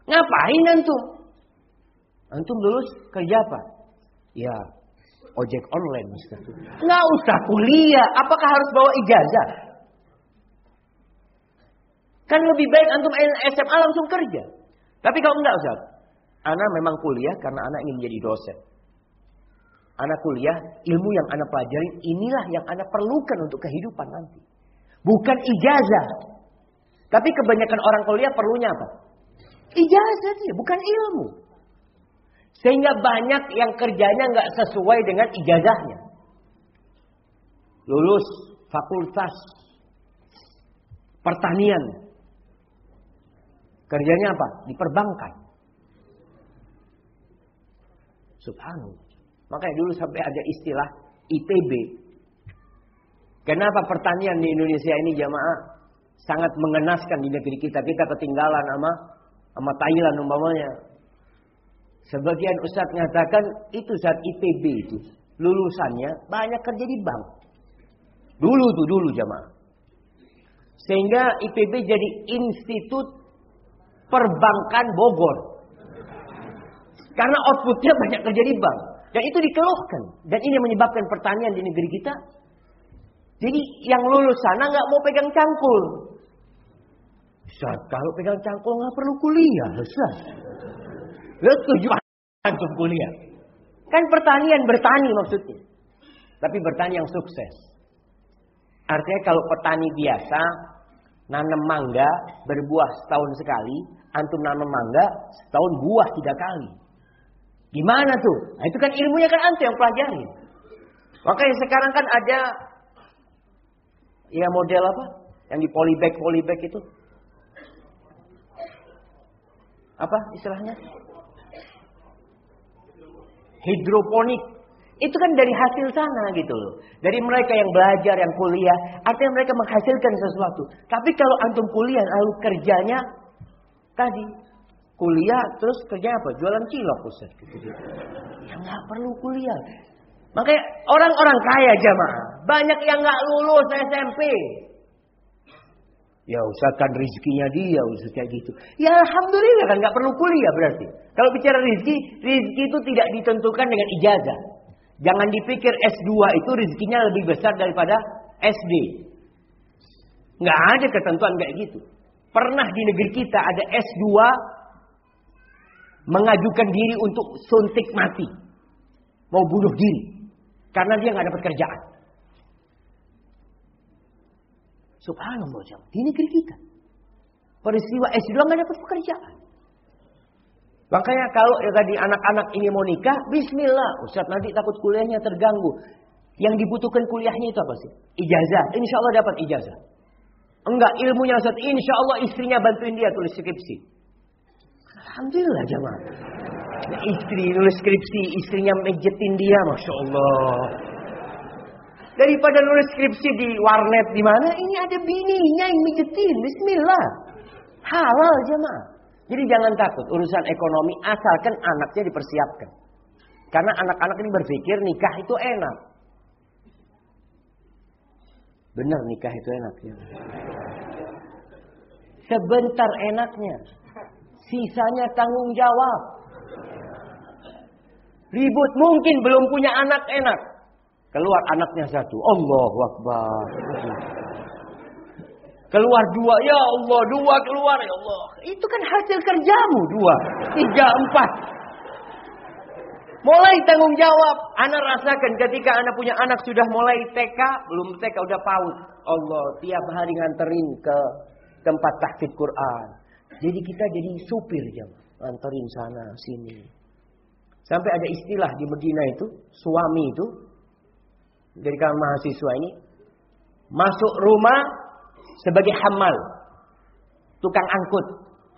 Ngapain antum? Antum lulus kerja apa? Ya, ojek online. Nggak usah kuliah, apakah harus bawa ijazah? Kan lebih baik antum SMA langsung kerja. Tapi kalau enggak Ustaz, Ana memang kuliah karena anak ingin menjadi dosen. Anak kuliah, ilmu yang anak pelajari inilah yang anak perlukan untuk kehidupan nanti. Bukan ijazah. Tapi kebanyakan orang kuliah perlunya apa? Ijazah sih, bukan ilmu. Sehingga banyak yang kerjanya nggak sesuai dengan ijazahnya. Lulus fakultas pertanian. Kerjanya apa? Di perbankan. Subhanallah. Makanya dulu sampai ada istilah ITB. Kenapa pertanian di Indonesia ini jamaah sangat mengenaskan di negeri kita. Kita ketinggalan sama sama Thailand umpamanya. Sebagian ustadz mengatakan itu saat IPB itu lulusannya banyak kerja di bank. Dulu tuh dulu jamaah. Sehingga IPB jadi institut perbankan Bogor. Karena outputnya banyak kerja di bank. Dan itu dikeluhkan. Dan ini menyebabkan pertanian di negeri kita. Jadi yang lulus sana nggak mau pegang cangkul. Ustaz, kalau pegang cangkul nggak perlu kuliah, Ustaz. Lo tujuan antum kuliah. Kan pertanian bertani maksudnya. Tapi bertani yang sukses. Artinya kalau petani biasa nanam mangga berbuah setahun sekali, antum nanam mangga setahun buah tiga kali. Gimana tuh? Nah, itu kan ilmunya kan antum yang pelajari. Makanya sekarang kan ada ya model apa? Yang di polybag polybag itu. Apa istilahnya? Hidroponik. Itu kan dari hasil sana gitu loh. Dari mereka yang belajar, yang kuliah. Artinya mereka menghasilkan sesuatu. Tapi kalau antum kuliah lalu kerjanya tadi. Kuliah terus kerja apa? Jualan cilok Ustaz. Gitu, Ya nggak perlu kuliah. Makanya orang-orang kaya jamaah. Banyak yang nggak lulus SMP. Ya Ustaz kan rizkinya dia Ustaz kayak gitu. Ya Alhamdulillah kan nggak perlu kuliah berarti. Kalau bicara rizki, rizki itu tidak ditentukan dengan ijazah. Jangan dipikir S2 itu rizkinya lebih besar daripada SD. Nggak ada ketentuan kayak gitu. Pernah di negeri kita ada S2 mengajukan diri untuk suntik mati. Mau bunuh diri. Karena dia nggak dapat kerjaan. Subhanallah di negeri kita. Peristiwa S2 nggak dapat pekerjaan. Makanya kalau ya tadi anak-anak ini mau nikah, Bismillah. Ustaz nanti takut kuliahnya terganggu. Yang dibutuhkan kuliahnya itu apa sih? Ijazah. Insya Allah dapat ijazah. Enggak, ilmunya Ustaz. Insya Allah istrinya bantuin dia tulis skripsi. Alhamdulillah jamaah. Istri nulis skripsi, istrinya mejetin dia, Masya Allah. Daripada nulis skripsi di warnet di mana, ini ada bininya yang mijetin. Bismillah. Halal jemaah. Jadi jangan takut urusan ekonomi asalkan anaknya dipersiapkan. Karena anak-anak ini berpikir nikah itu enak. Benar nikah itu enak ya. Sebentar enaknya. Sisanya tanggung jawab. Ribut mungkin belum punya anak enak. Keluar anaknya satu. Allah Akbar. Keluar dua. Ya Allah. Dua keluar. Ya Allah. Itu kan hasil kerjamu. Dua. Tiga, empat. Mulai tanggung jawab. Anak rasakan ketika anak punya anak sudah mulai TK. Belum TK udah PAUD. Allah. Tiap hari nganterin ke tempat tahfidz Quran. Jadi kita jadi supir jam. Nganterin sana sini. Sampai ada istilah di Medina itu. Suami itu dari kalangan mahasiswa ini masuk rumah sebagai hamal, tukang angkut.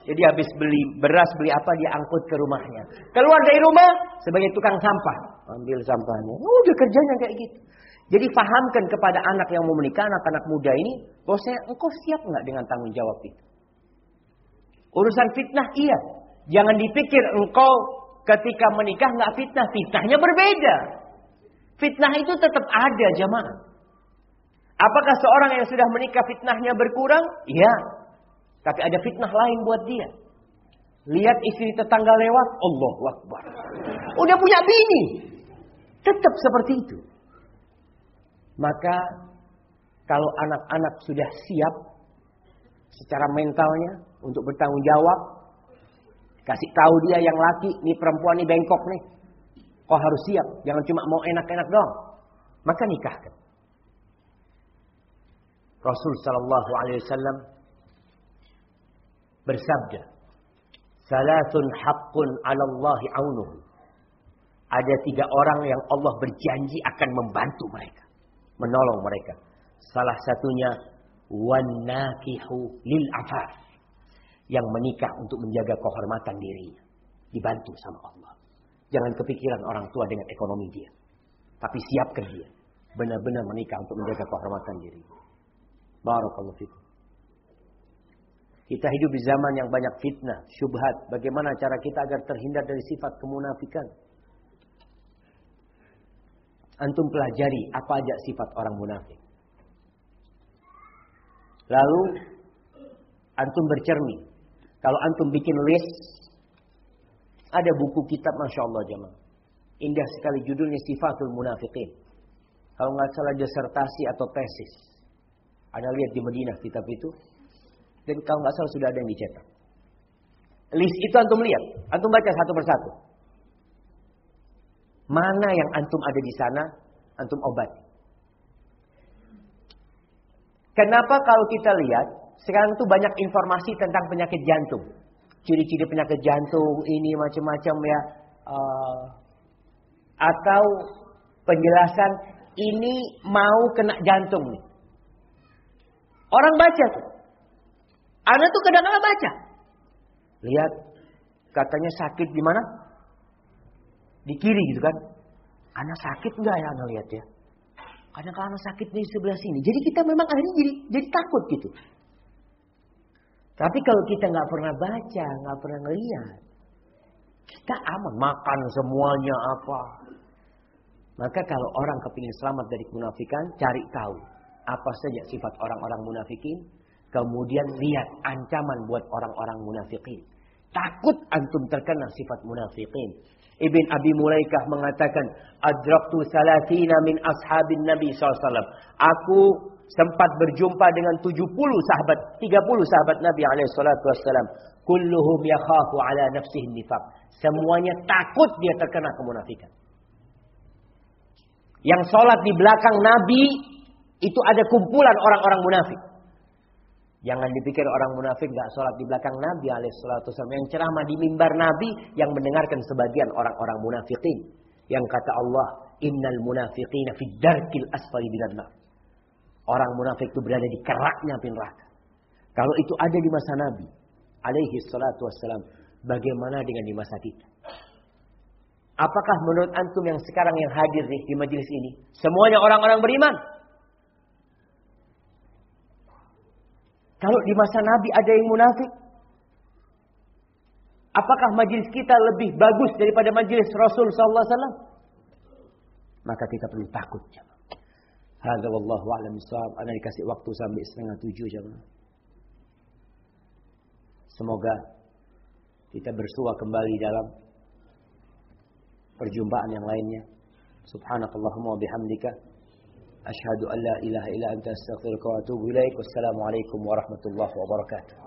Jadi habis beli beras, beli apa dia angkut ke rumahnya. Keluar dari rumah sebagai tukang sampah, ambil sampahnya. Oh, udah kerjanya kayak gitu. Jadi fahamkan kepada anak yang mau menikah, anak-anak muda ini, bahwasanya engkau siap nggak dengan tanggung jawab itu? Urusan fitnah iya. Jangan dipikir engkau ketika menikah nggak fitnah. Fitnahnya berbeda. Fitnah itu tetap ada jemaah. Apakah seorang yang sudah menikah fitnahnya berkurang? Iya. Tapi ada fitnah lain buat dia. Lihat istri tetangga lewat, Allah Akbar. Udah punya bini. Tetap seperti itu. Maka kalau anak-anak sudah siap secara mentalnya untuk bertanggung jawab, kasih tahu dia yang laki, nih perempuan nih bengkok nih. Kau harus siap, jangan cuma mau enak-enak doang. Maka nikahkan. Rasul sallallahu alaihi wasallam bersabda, "Salatun haqqun 'ala Allah 'aunuhu." Ada tiga orang yang Allah berjanji akan membantu mereka, menolong mereka. Salah satunya wanakihu lil afaf. Yang menikah untuk menjaga kehormatan dirinya. Dibantu sama Allah. Jangan kepikiran orang tua dengan ekonomi dia. Tapi siapkan dia. Benar-benar menikah untuk menjaga kehormatan diri. Barakallahu fikum. Kita hidup di zaman yang banyak fitnah, syubhat. Bagaimana cara kita agar terhindar dari sifat kemunafikan? Antum pelajari apa aja sifat orang munafik. Lalu antum bercermin. Kalau antum bikin list, ada buku kitab Masya Allah jemaah. Indah sekali judulnya Sifatul Munafiqin. Kalau nggak salah disertasi atau tesis. Anda lihat di Madinah kitab itu. Dan kalau nggak salah sudah ada yang dicetak. List itu antum lihat. Antum baca satu persatu. Mana yang antum ada di sana, antum obat. Kenapa kalau kita lihat, sekarang itu banyak informasi tentang penyakit jantung. Ciri-ciri penyakit jantung, ini macam-macam ya. Uh, atau penjelasan, ini mau kena jantung nih. Orang baca tuh. Anda tuh kadang-kadang baca. Lihat, katanya sakit di mana? Di kiri gitu kan. Anak sakit nggak ya Anda lihat ya? Kadang kadang sakit di sebelah sini. Jadi kita memang akhirnya jadi jadi takut gitu. Tapi kalau kita nggak pernah baca, nggak pernah ngeliat, kita aman makan semuanya apa. Maka kalau orang kepingin selamat dari kemunafikan, cari tahu apa saja sifat orang-orang munafikin, kemudian lihat ancaman buat orang-orang munafikin. Takut antum terkena sifat munafikin. Ibn Abi Mulaikah mengatakan, Adraktu salatina min ashabin Nabi SAW. Aku sempat berjumpa dengan 70 sahabat, 30 sahabat Nabi SAW. Kulluhum yakhafu ala nafsihi nifaq. Semuanya takut dia terkena kemunafikan. Yang sholat di belakang Nabi, itu ada kumpulan orang-orang munafik. Jangan dipikir orang munafik gak sholat di belakang Nabi alaihissalam. Yang ceramah di mimbar Nabi yang mendengarkan sebagian orang-orang munafikin. Yang kata Allah, Innal munafiqina fid darkil asfali binan Orang munafik itu berada di keraknya api neraka. Kalau itu ada di masa Nabi alaihi salatu wassalam, bagaimana dengan di masa kita? Apakah menurut antum yang sekarang yang hadir nih di majelis ini, semuanya orang-orang beriman? Kalau di masa Nabi ada yang munafik, apakah majelis kita lebih bagus daripada majelis Rasul sallallahu alaihi wasallam? Maka kita perlu takut, jemaah. Hadza wallahu a'lam bissawab. Anda dikasih waktu sampai setengah tujuh saja. Semoga kita bersua kembali dalam perjumpaan yang lainnya. Subhanakallahumma wa bihamdika asyhadu an la ilaha illa anta astaghfiruka wa atubu ilaik. Wassalamualaikum warahmatullahi wabarakatuh.